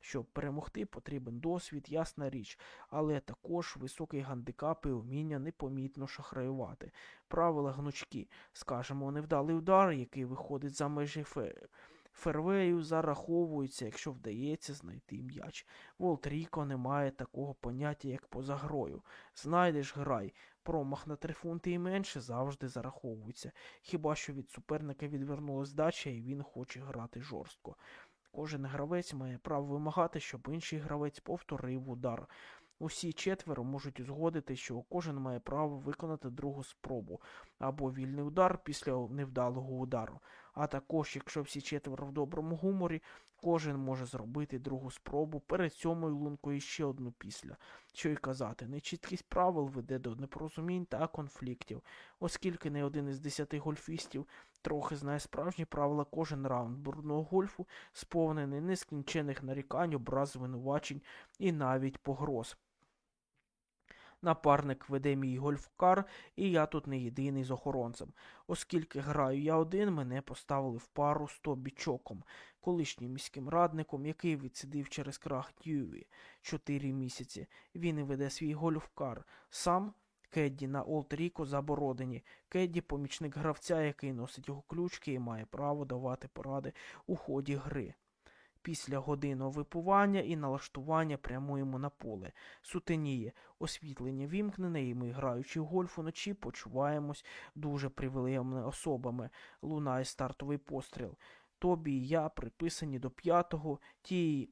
Щоб перемогти, потрібен досвід, ясна річ, але також високий гандикап і вміння непомітно шахраювати. Правила гнучки, скажемо, невдалий удар, який виходить за межі фе... Фервею зараховується, якщо вдається знайти м'яч. Волтріко не має такого поняття, як поза грою. Знайдеш грай. Промах на три фунти і менше завжди зараховується. Хіба що від суперника відвернулась дача і він хоче грати жорстко. Кожен гравець має право вимагати, щоб інший гравець повторив удар. Усі четверо можуть узгодити, що кожен має право виконати другу спробу або вільний удар після невдалого удару. А також, якщо всі четверо в доброму гуморі, кожен може зробити другу спробу перед сьомою лункою і ще одну після. Що й казати, нечіткість правил веде до непорозумінь та конфліктів, оскільки не один із десяти гольфістів трохи знає справжні правила, кожен раунд бурного гольфу сповнений нескінчених нарікань, образ звинувачень і навіть погроз. Напарник веде мій гольфкар, і я тут не єдиний з охоронцем. Оскільки граю я один, мене поставили в пару з Тобі колишнім міським радником, який відсидив через крах Дьюї чотири місяці. Він і веде свій гольфкар. Самі кедді на Олд-Ріко заборонені. Кедді помічник гравця, який носить його ключки і має право давати поради у ході гри. Після години випування і налаштування прямуємо на поле. Сутеніє, освітлення вімкнене, і ми, граючи в гольф уночі, почуваємось дуже привілеємними особами. Лунає стартовий постріл. Тобі і я приписані до п'ятого, ті.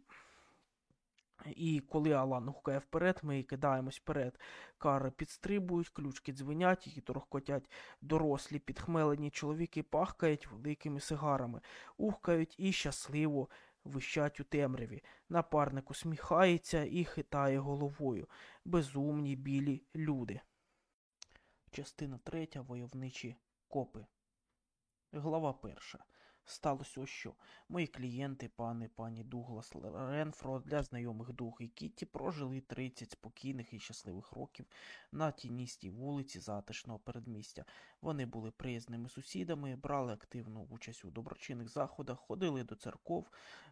І коли Алан гукає вперед, ми кидаємось вперед. Кари підстрибують, ключки дзвенять, які торохкотять дорослі, підхмелені чоловіки пахкають великими сигарами, ухкають і щасливо вищать у темряві. Напарник усміхається і хитає головою. Безумні білі люди. Частина третя. Войовничі копи. Глава перша. Сталося ось що. Мої клієнти, пане пані Дуглас Ренфро, для знайомих Дуг і Кітті прожили 30 спокійних і щасливих років на тіністій вулиці затишного передмістя. Вони були приязними сусідами, брали активну участь у доброчинних заходах, ходили до церков,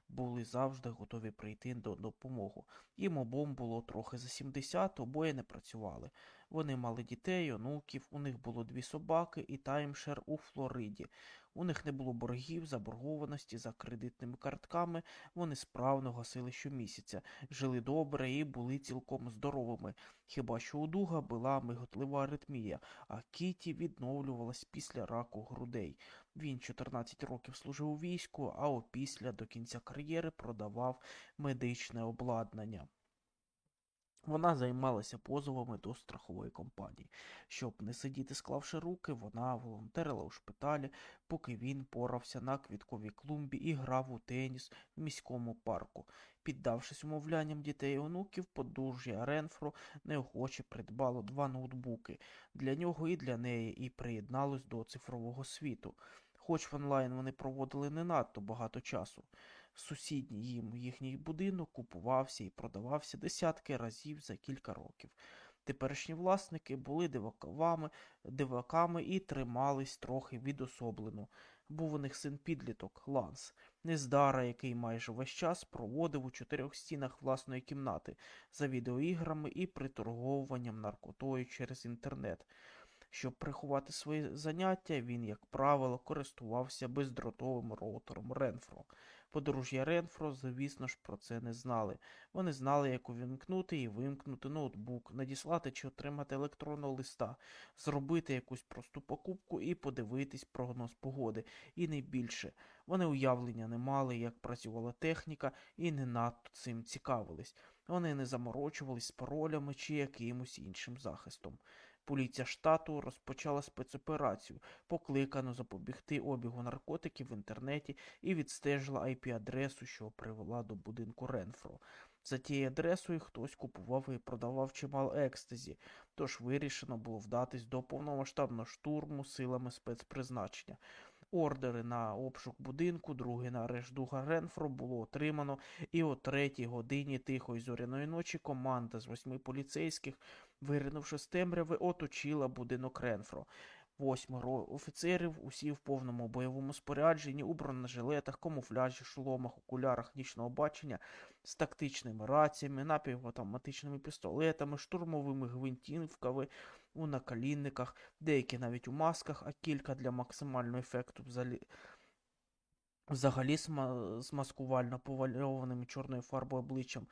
були завжди готові прийти до допомоги. Їм обом було трохи за 70, обоє не працювали. Вони мали дітей, онуків, у них було дві собаки і таймшер у Флориді. У них не було боргів, заборгованості за кредитними картками, вони справно гасили щомісяця, жили добре і були цілком здоровими. Хіба що у дуга була миготлива аритмія, а Кіті відновлювалась після раку грудей. Він 14 років служив у війську, а опісля до кінця кар'єри продавав медичне обладнання. Вона займалася позовами до страхової компанії. Щоб не сидіти, склавши руки, вона волонтерила у шпиталі, поки він порався на квітковій клумбі і грав у теніс в міському парку. Піддавшись умовлянням дітей і онуків, подружжя Ренфро неохоче придбало два ноутбуки для нього і для неї, і приєдналось до цифрового світу. Хоч в онлайн вони проводили не надто багато часу. Сусідній їм їхній будинок купувався і продавався десятки разів за кілька років. Теперішні власники були диваками, диваками і тримались трохи відособлено. Був у них син підліток Ланс, нездара, який майже весь час проводив у чотирьох стінах власної кімнати за відеоіграми і приторговуванням наркотою через інтернет. Щоб приховати свої заняття, він, як правило, користувався бездротовим роутером Ренфро. Подружжя Ренфро, звісно ж, про це не знали. Вони знали, як увімкнути і вимкнути ноутбук, надіслати чи отримати електронного листа, зробити якусь просту покупку і подивитись прогноз погоди, і не більше. Вони уявлення не мали, як працювала техніка, і не надто цим цікавились. Вони не заморочувались з паролями чи якимось іншим захистом. Поліція штату розпочала спецоперацію, покликану запобігти обігу наркотиків в інтернеті і відстежила IP-адресу, що привела до будинку Ренфро. За тією адресою хтось купував і продавав чимало екстазі, тож вирішено було вдатись до повномасштабного штурму силами спецпризначення. Ордери на обшук будинку, другий на арешт дуга Ренфро було отримано, і о третій годині тихої зоряної ночі команда з восьми поліцейських, виринувши з темряви, оточила будинок Ренфро. Восьмеро офіцерів, усі в повному бойовому спорядженні, у бронежилетах, камуфляжі, шоломах, окулярах нічного бачення, з тактичними раціями, напівавтоматичними пістолетами, штурмовими гвинтівками у накалінниках, деякі навіть у масках, а кілька для максимального ефекту взагалі, взагалі з маскувально повальованим чорною фарбою обличчям.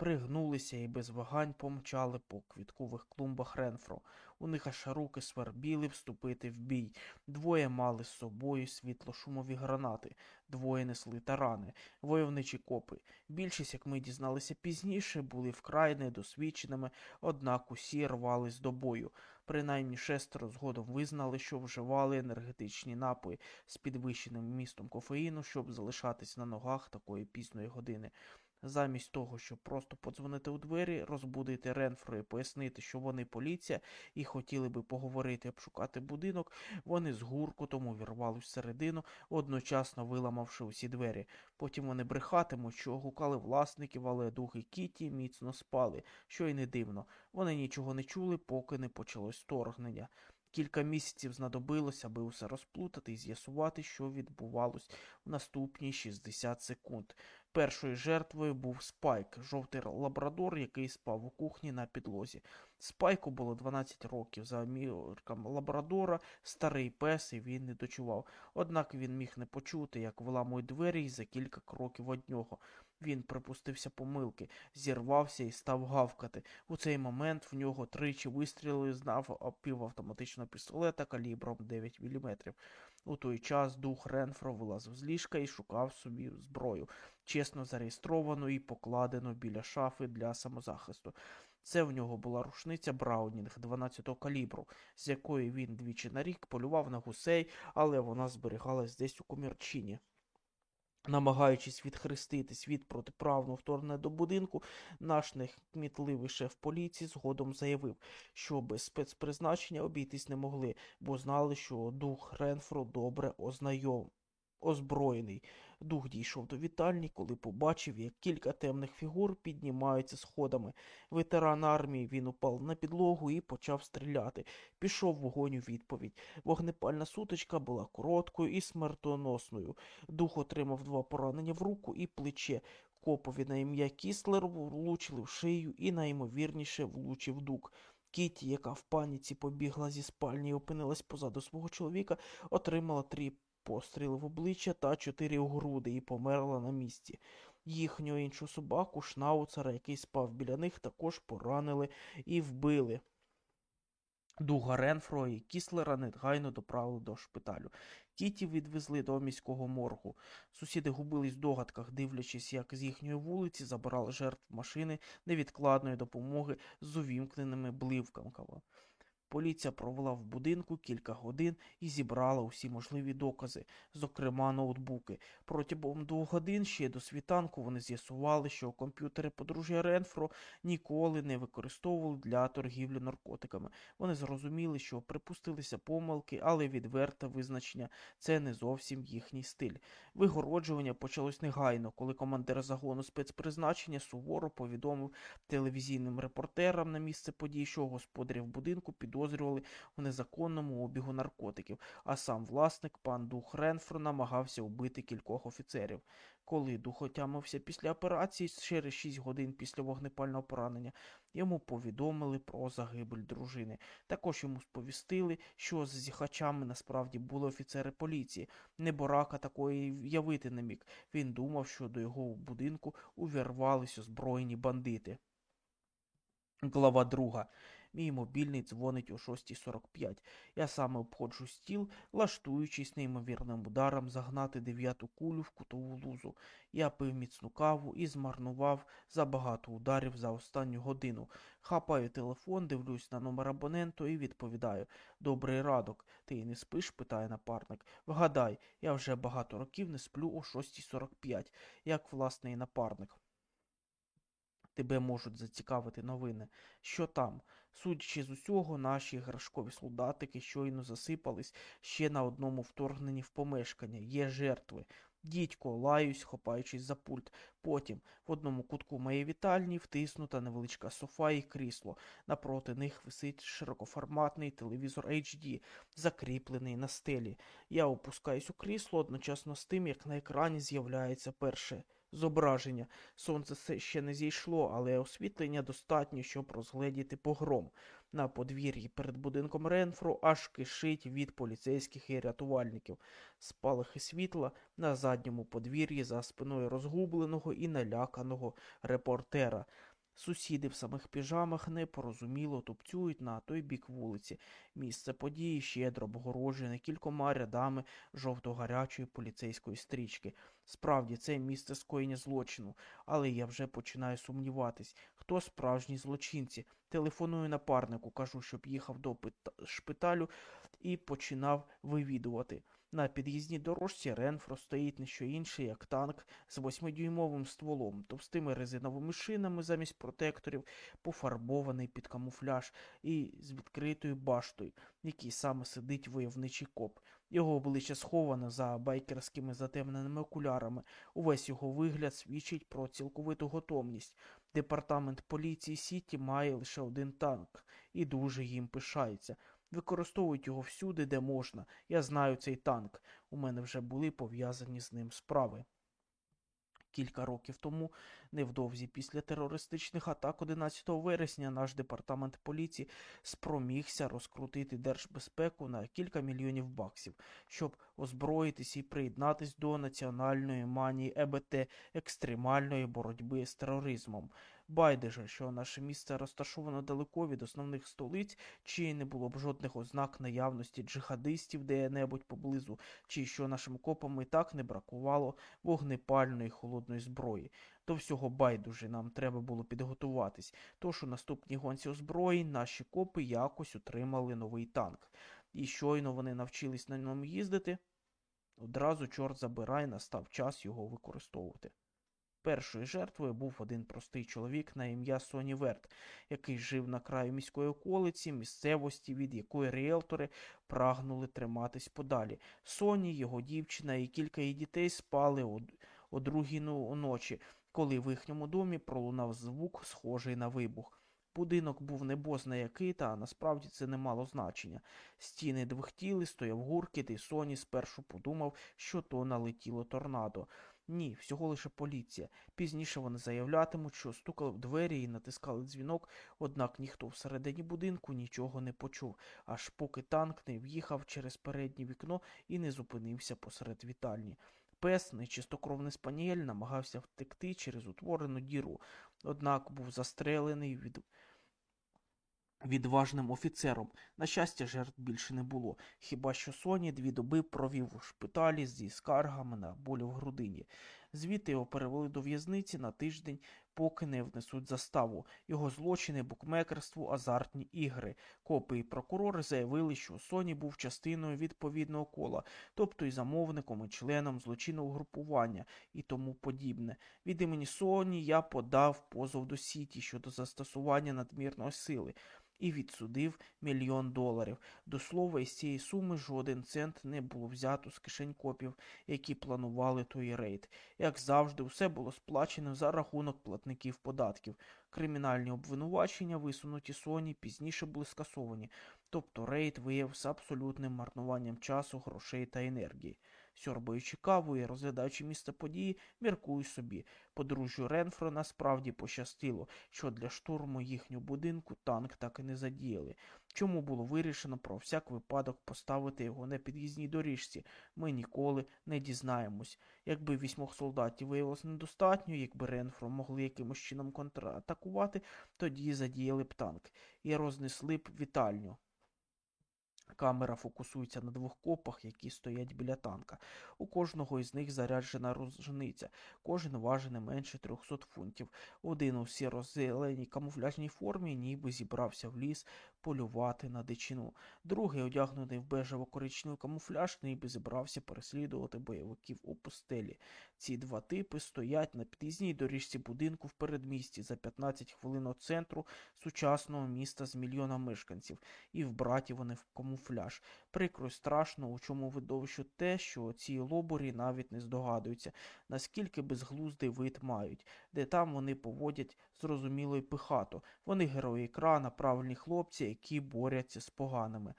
Пригнулися і без вагань помчали по квіткових клумбах Ренфро. У них аж руки свербіли вступити в бій. Двоє мали з собою світлошумові гранати, двоє несли тарани, войовничі копи. Більшість, як ми дізналися пізніше, були вкрай недосвідченими, однак усі рвались до бою. Принаймні шестеро згодом визнали, що вживали енергетичні напої з підвищеним містом кофеїну, щоб залишатись на ногах такої пізної години. Замість того, щоб просто подзвонити у двері, розбудити Ренфро і пояснити, що вони поліція і хотіли би поговорити, обшукати будинок, вони з гуркутом увірвались всередину, одночасно виламавши усі двері. Потім вони брехатимуть, що гукали власників, але духи Кіті міцно спали, що й не дивно. Вони нічого не чули, поки не почалось вторгнення. Кілька місяців знадобилось, аби усе розплутати і з'ясувати, що відбувалось в наступні 60 секунд. Першою жертвою був Спайк, жовтий лабрадор, який спав у кухні на підлозі. Спайку було 12 років. За міркам лабрадора старий пес і він не дочував. Однак він міг не почути, як виламують двері і за кілька кроків од нього. Він припустився помилки, зірвався і став гавкати. У цей момент в нього тричі вистрілили з півавтоматичного пістолета калібром 9 мм. У той час дух Ренфро вилазив з ліжка і шукав собі зброю, чесно зареєстровану і покладену біля шафи для самозахисту. Це в нього була рушниця Браунінг 12-го калібру, з якої він двічі на рік полював на гусей, але вона зберігалась десь у комірчині. Намагаючись відхреститись від протиправного вторгнення до будинку, наш нехмітливий шеф поліції згодом заявив, що без спецпризначення обійтись не могли, бо знали, що дух Ренфро добре ознайом озброєний. Дух дійшов до вітальні, коли побачив, як кілька темних фігур піднімаються сходами. Ветеран армії він упав на підлогу і почав стріляти. Пішов вогонь у відповідь. Вогнепальна сутичка була короткою і смертоносною. Дух отримав два поранення в руку і плече. Копові на ім'я Кіслер влучили в шию і найімовірніше влучив дук. Кіті, яка в паніці побігла зі спальні і опинилась позаду свого чоловіка, отримала три постріли в обличчя та чотири у груди і померла на місці. Їхню іншу собаку, шнауцера, який спав біля них, також поранили і вбили. Дуга Ренфро і Кіслера негайно доправили до шпиталю. Кіті відвезли до міського моргу. Сусіди губились в догадках, дивлячись, як з їхньої вулиці забирали жертв машини невідкладної допомоги з увімкненими бливками. Поліція провела в будинку кілька годин і зібрала усі можливі докази, зокрема ноутбуки. Протягом двох годин ще до світанку вони з'ясували, що комп'ютери подружжя Ренфро ніколи не використовували для торгівлі наркотиками. Вони зрозуміли, що припустилися помилки, але відверте визначення це не зовсім їхній стиль. Вигороджування почалось негайно, коли командир загону спецпризначення суворо повідомив телевізійним репортерам на місце подій, що господарів будинку підозрюють підозрювали в незаконному обігу наркотиків, а сам власник, пан Дух Ренфро, намагався вбити кількох офіцерів. Коли дух отямився після операції, через шість годин після вогнепального поранення, йому повідомили про загибель дружини. Також йому сповістили, що з зіхачами насправді були офіцери поліції. Неборака такої явити не міг. Він думав, що до його будинку увірвались озброєні бандити. Глава друга. Мій мобільний дзвонить о 6.45. Я саме обходжу стіл, лаштуючись неймовірним ударом загнати дев'яту кулю в кутову лузу. Я пив міцну каву і змарнував забагато ударів за останню годину. Хапаю телефон, дивлюсь на номер абоненту і відповідаю Добрий радок. Ти не спиш? питає напарник. Вгадай, я вже багато років не сплю о 6.45, як власний напарник. Тебе можуть зацікавити новини. Що там? Судячи з усього, наші грашкові солдатики щойно засипались ще на одному вторгненні в помешкання. Є жертви. Дідько, лаюсь, хопаючись за пульт. Потім в одному кутку моєї вітальні втиснута невеличка софа і крісло. Напроти них висить широкоформатний телевізор HD, закріплений на стелі. Я опускаюсь у крісло одночасно з тим, як на екрані з'являється перше зображення. Сонце ще не зійшло, але освітлення достатньо, щоб розгледіти погром. На подвір'ї перед будинком Ренфро аж кишить від поліцейських і рятувальників. Спалахи світла на задньому подвір'ї за спиною розгубленого і наляканого репортера. Сусіди в самих піжамах непорозуміло тупцюють на той бік вулиці. Місце події щедро обгорожене кількома рядами жовто-гарячої поліцейської стрічки. Справді, це місце скоєння злочину, але я вже починаю сумніватись, хто справжні злочинці. Телефоную напарнику, кажу, щоб їхав до шпиталю і починав вивідувати. На під'їзній дорожці Ренфро стоїть не що інше, як танк з восьмидюймовим стволом, товстими резиновими шинами замість протекторів, пофарбований під камуфляж і з відкритою баштою, в якій саме сидить войовничий коп. Його обличчя сховане за байкерськими затемненими окулярами. Увесь його вигляд свідчить про цілковиту готовність. Департамент поліції Сіті має лише один танк і дуже їм пишається. Використовують його всюди, де можна. Я знаю цей танк. У мене вже були пов'язані з ним справи. Кілька років тому, невдовзі після терористичних атак 11 вересня, наш департамент поліції спромігся розкрутити держбезпеку на кілька мільйонів баксів, щоб озброїтись і приєднатись до національної манії ЕБТ екстремальної боротьби з тероризмом. Байдуже, що наше місце розташовано далеко від основних столиць, чи не було б жодних ознак наявності джихадистів де-небудь поблизу, чи що нашим копам і так не бракувало вогнепальної холодної зброї. До всього байдуже нам треба було підготуватись, тож у наступній гонці озброєнь наші копи якось отримали новий танк. І щойно вони навчились на ньому їздити, одразу чорт забирай, настав час його використовувати. Першою жертвою був один простий чоловік на ім'я Соні Верт, який жив на краю міської околиці, місцевості, від якої ріелтори прагнули триматись подалі. Соні, його дівчина і кілька її дітей спали о, о другій ночі, коли в їхньому домі пролунав звук, схожий на вибух. Будинок був небозна який, та насправді це не мало значення. Стіни двихтіли, стояв гуркіт, і Соні спершу подумав, що то налетіло торнадо. Ні, всього лише поліція. Пізніше вони заявлятимуть, що стукали в двері і натискали дзвінок, однак ніхто всередині будинку нічого не почув, аж поки танк не в'їхав через переднє вікно і не зупинився посеред вітальні. Пес, нечистокровний спаніель, намагався втекти через утворену діру, однак був застрелений від відважним офіцером. На щастя, жертв більше не було. Хіба що Соні дві доби провів у шпиталі зі скаргами на болю в грудині. Звідти його перевели до в'язниці на тиждень, поки не внесуть заставу. Його злочини, букмекерство, азартні ігри. Копи і прокурори заявили, що Соні був частиною відповідного кола, тобто і замовником, і членом злочинного групування і тому подібне. Від імені Соні я подав позов до Сіті щодо застосування надмірної сили і відсудив мільйон доларів. До слова, із цієї суми жоден цент не було взято з кишень копів, які планували той рейд. Як завжди, все було сплачено за рахунок платників податків. Кримінальні обвинувачення, висунуті Соні, пізніше були скасовані, тобто рейд виявився абсолютним марнуванням часу, грошей та енергії. Сьорбаючи каву і розглядаючи місце події, міркую собі. Подружжю Ренфро насправді пощастило, що для штурму їхнього будинку танк так і не задіяли. Чому було вирішено про всяк випадок поставити його на під'їзній доріжці, ми ніколи не дізнаємось. Якби вісьмох солдатів виявилось недостатньо, якби Ренфро могли якимось чином контратакувати, тоді задіяли б танк і рознесли б вітальню. Камера фокусується на двох копах, які стоять біля танка. У кожного із них заряджена рушниця. Кожен важить не менше 300 фунтів. Один у сіро-зеленій камуфляжній формі, ніби зібрався в ліс полювати на дичину. Другий, одягнений в бежево-коричневий камуфляж, ніби зібрався переслідувати бойовиків у пустелі. Ці два типи стоять на під'їзній доріжці будинку в передмісті за 15 хвилин від центру сучасного міста з мільйона мешканців, і вбраті вони в камуфляж. Прикро й страшно, у чому видовищу те, що ці лобурі навіть не здогадуються, наскільки безглуздий вид мають, де там вони поводять зрозуміло й пихато. Вони герої екрана, правильні хлопці, які борються з поганими.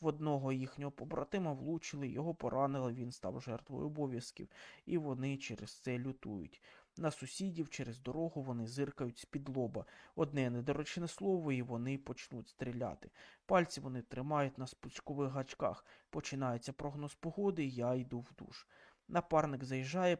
В одного їхнього побратима влучили, його поранили, він став жертвою обов'язків, і вони через це лютують. На сусідів через дорогу вони зиркають з-під лоба. Одне недоречне слово, і вони почнуть стріляти. Пальці вони тримають на спучкових гачках. Починається прогноз погоди, я йду в душ. Напарник заїжджає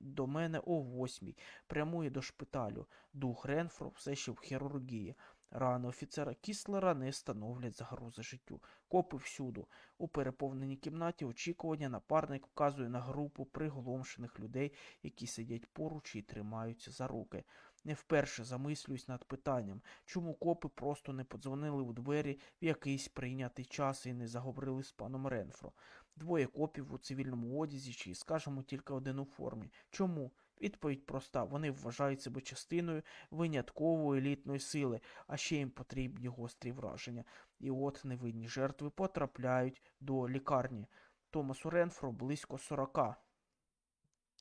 до мене о восьмій, прямує до шпиталю. Дух Ренфро все ще в хірургії. Рани офіцера Кіслера не становлять загрози життю. Копи всюду. У переповненій кімнаті очікування напарник вказує на групу приголомшених людей, які сидять поруч і тримаються за руки. Не вперше замислююсь над питанням, чому копи просто не подзвонили у двері в якийсь прийнятий час і не заговорили з паном Ренфро. Двоє копів у цивільному одязі чи, скажімо, тільки один у формі. Чому? Відповідь проста. Вони вважають себе частиною виняткової елітної сили, а ще їм потрібні гострі враження. І от невинні жертви потрапляють до лікарні. Томасу Ренфро близько 40.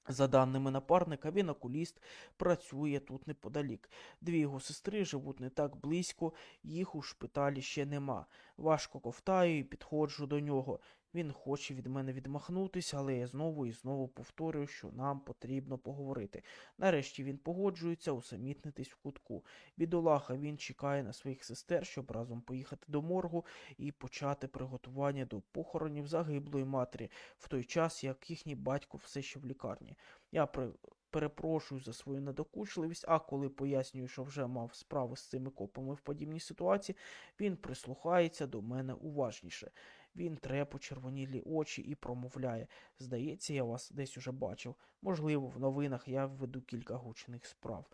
За даними напарника, він окуліст працює тут неподалік. Дві його сестри живуть не так близько, їх у шпиталі ще нема. Важко ковтаю і підходжу до нього. Він хоче від мене відмахнутися, але я знову і знову повторюю, що нам потрібно поговорити. Нарешті він погоджується усамітнитись в кутку. Бідолаха він чекає на своїх сестер, щоб разом поїхати до моргу і почати приготування до похоронів загиблої матері, в той час як їхній батько все ще в лікарні. Я при... перепрошую за свою недокучливість, а коли пояснюю, що вже мав справи з цими копами в подібній ситуації, він прислухається до мене уважніше. Він тре почервонілі очі і промовляє Здається, я вас десь уже бачив. Можливо, в новинах я введу кілька гучних справ.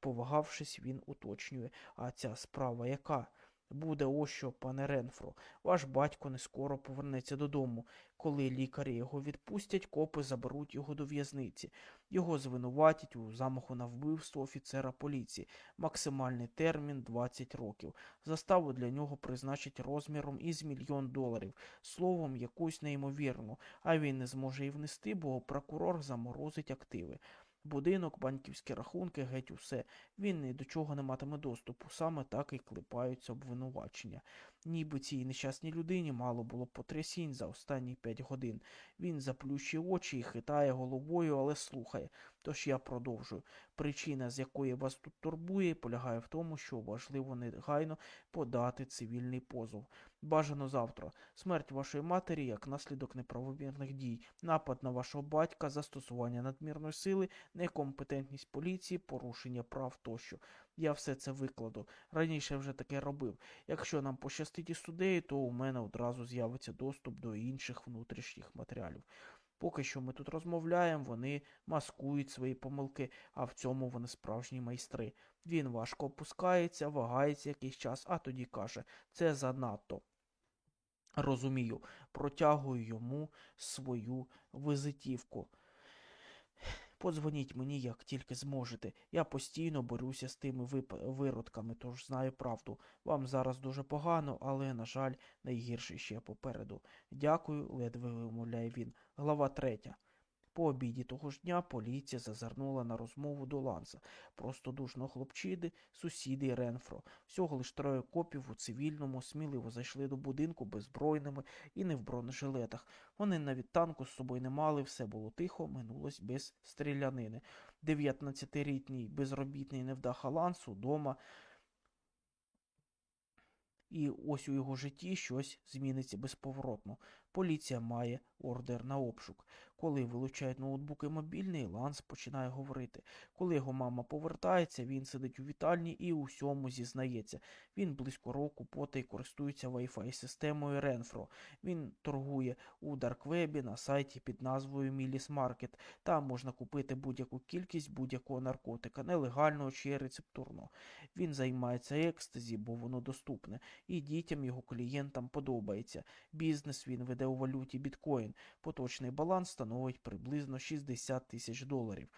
Повагавшись, він уточнює, а ця справа яка? Буде ось що, пане Ренфро, ваш батько не скоро повернеться додому. Коли лікарі його відпустять, копи заберуть його до в'язниці. Його звинуватять у замаху на вбивство офіцера поліції. Максимальний термін 20 років. Заставу для нього призначать розміром із мільйон доларів, словом, якусь неймовірну, а він не зможе і внести, бо прокурор заморозить активи. Будинок, банківські рахунки, геть усе. Він ні до чого не матиме доступу, саме так і клепаються обвинувачення. Ніби цій нещасній людині мало було потрясінь за останні п'ять годин. Він заплющує очі і хитає головою, але слухає. Тож я продовжую. Причина, з якої вас тут турбує, полягає в тому, що важливо негайно подати цивільний позов. Бажано завтра. Смерть вашої матері як наслідок неправомірних дій, напад на вашого батька, застосування надмірної сили, некомпетентність поліції, порушення прав тощо. Я все це викладу. Раніше вже таке робив. Якщо нам пощастить із судею, то у мене одразу з'явиться доступ до інших внутрішніх матеріалів. Поки що ми тут розмовляємо, вони маскують свої помилки, а в цьому вони справжні майстри. Він важко опускається, вагається якийсь час, а тоді каже це занадто. Розумію, протягую йому свою визитівку. Подзвоніть мені, як тільки зможете. Я постійно борюся з тими вип- виродками, тож знаю правду. Вам зараз дуже погано, але, на жаль, найгірше ще попереду. Дякую, ледве вимовляє він. Глава третя. По обіді того ж дня поліція зазирнула на розмову до Ланса. Простодушного хлопчиди, сусіди Ренфро. Всього лиш троє копів у цивільному сміливо зайшли до будинку беззбройними і не в бронежилетах. Вони навіть танку з собою не мали, все було тихо, минулось без стрілянини. Дев'ятнадцятирітній безробітний невдаха Лансу дома. І ось у його житті щось зміниться безповоротно. Поліція має ордер на обшук. Коли вилучають ноутбук і мобільний, Ланс починає говорити. Коли його мама повертається, він сидить у вітальні і у всьому зізнається. Він близько року потай користується Wi-Fi системою Ренфро. Він торгує у Дарквебі на сайті під назвою Міліс Маркет. Там можна купити будь-яку кількість будь-якого наркотика, нелегального чи рецептурного. Він займається екстазі, бо воно доступне, і дітям його клієнтам подобається. Бізнес він веде у валюті біткоін. Поточний баланс становить приблизно 60 тисяч доларів.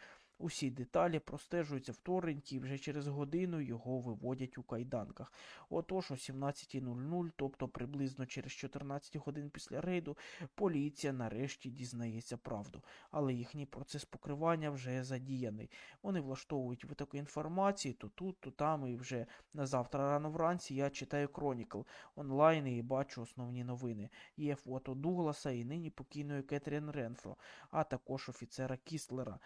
Усі деталі простежуються в торренті і вже через годину його виводять у кайданках. Отож, о 17.00, тобто приблизно через 14 годин після рейду, поліція нарешті дізнається правду, але їхній процес покривання вже задіяний. Вони влаштовують витоки інформації то тут, то там, і вже на завтра рано вранці я читаю Chronicle онлайн і бачу основні новини. Є фото Дугласа і нині покійної Кетрін Ренфро, а також офіцера Кістлера.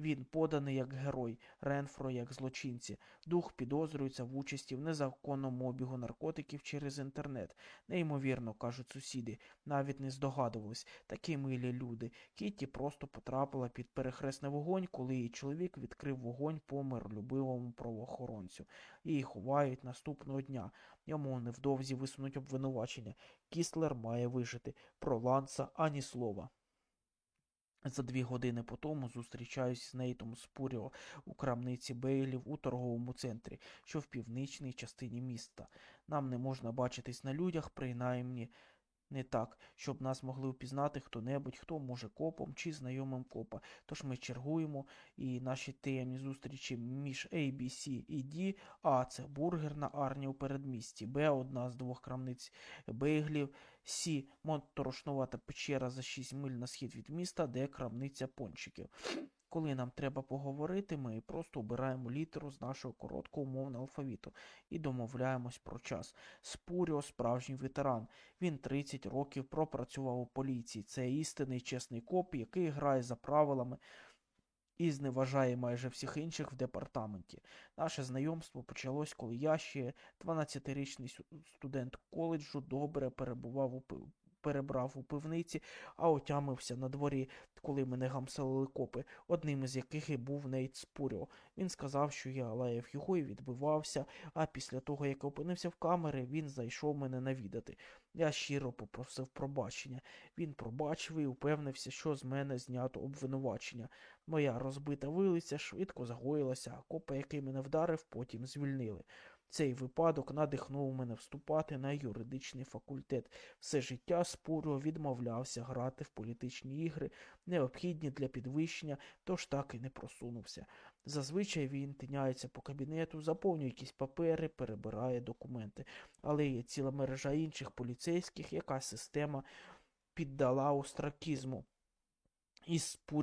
Він поданий як герой, Ренфро як злочинці. Дух підозрюється в участі в незаконному обігу наркотиків через інтернет. Неймовірно, кажуть сусіди, навіть не здогадувались. Такі милі люди. Кітті просто потрапила під перехресний вогонь, коли її чоловік відкрив вогонь по миролюбивому правоохоронцю. Її ховають наступного дня. Йому невдовзі висунуть обвинувачення. Кістлер має вижити. Про Ланса ані слова. За дві години по тому зустрічаюсь з Нейтом Спуріо у крамниці Бейлів у торговому центрі, що в північній частині міста. Нам не можна бачитись на людях, принаймні Не так, щоб нас могли впізнати хто-небудь, хто може копом чи знайомим копа. Тож ми чергуємо, і наші таємні зустрічі між A, B, C і D. А це бургер на Арні у передмісті, Б одна з двох крамниць бейглів, С моторошнувата печера за 6 миль на схід від міста, де крамниця пончиків. Коли нам треба поговорити, ми просто обираємо літеру з нашого короткого умовного алфавіту і домовляємось про час. Спуріо справжній ветеран. Він 30 років пропрацював у поліції. Це істинний чесний коп, який грає за правилами і зневажає майже всіх інших в департаменті. Наше знайомство почалось, коли я ще 12-річний студент коледжу добре перебував у перебрав у пивниці, а отямився на дворі, коли мене гамселили копи, одним із яких і був Нейт Спуріо. Він сказав, що я лаяв його і відбивався, а після того, як опинився в камері, він зайшов мене навідати. Я щиро попросив пробачення. Він пробачив і упевнився, що з мене знято обвинувачення. Моя розбита вилиця швидко загоїлася, а копа, який мене вдарив, потім звільнили. Цей випадок надихнув мене вступати на юридичний факультет. Все життя Спуріо відмовлявся грати в політичні ігри, необхідні для підвищення, тож так і не просунувся. Зазвичай він тиняється по кабінету, заповнює якісь папери, перебирає документи. Але є ціла мережа інших поліцейських, яка система піддала остракізму. І Спуріо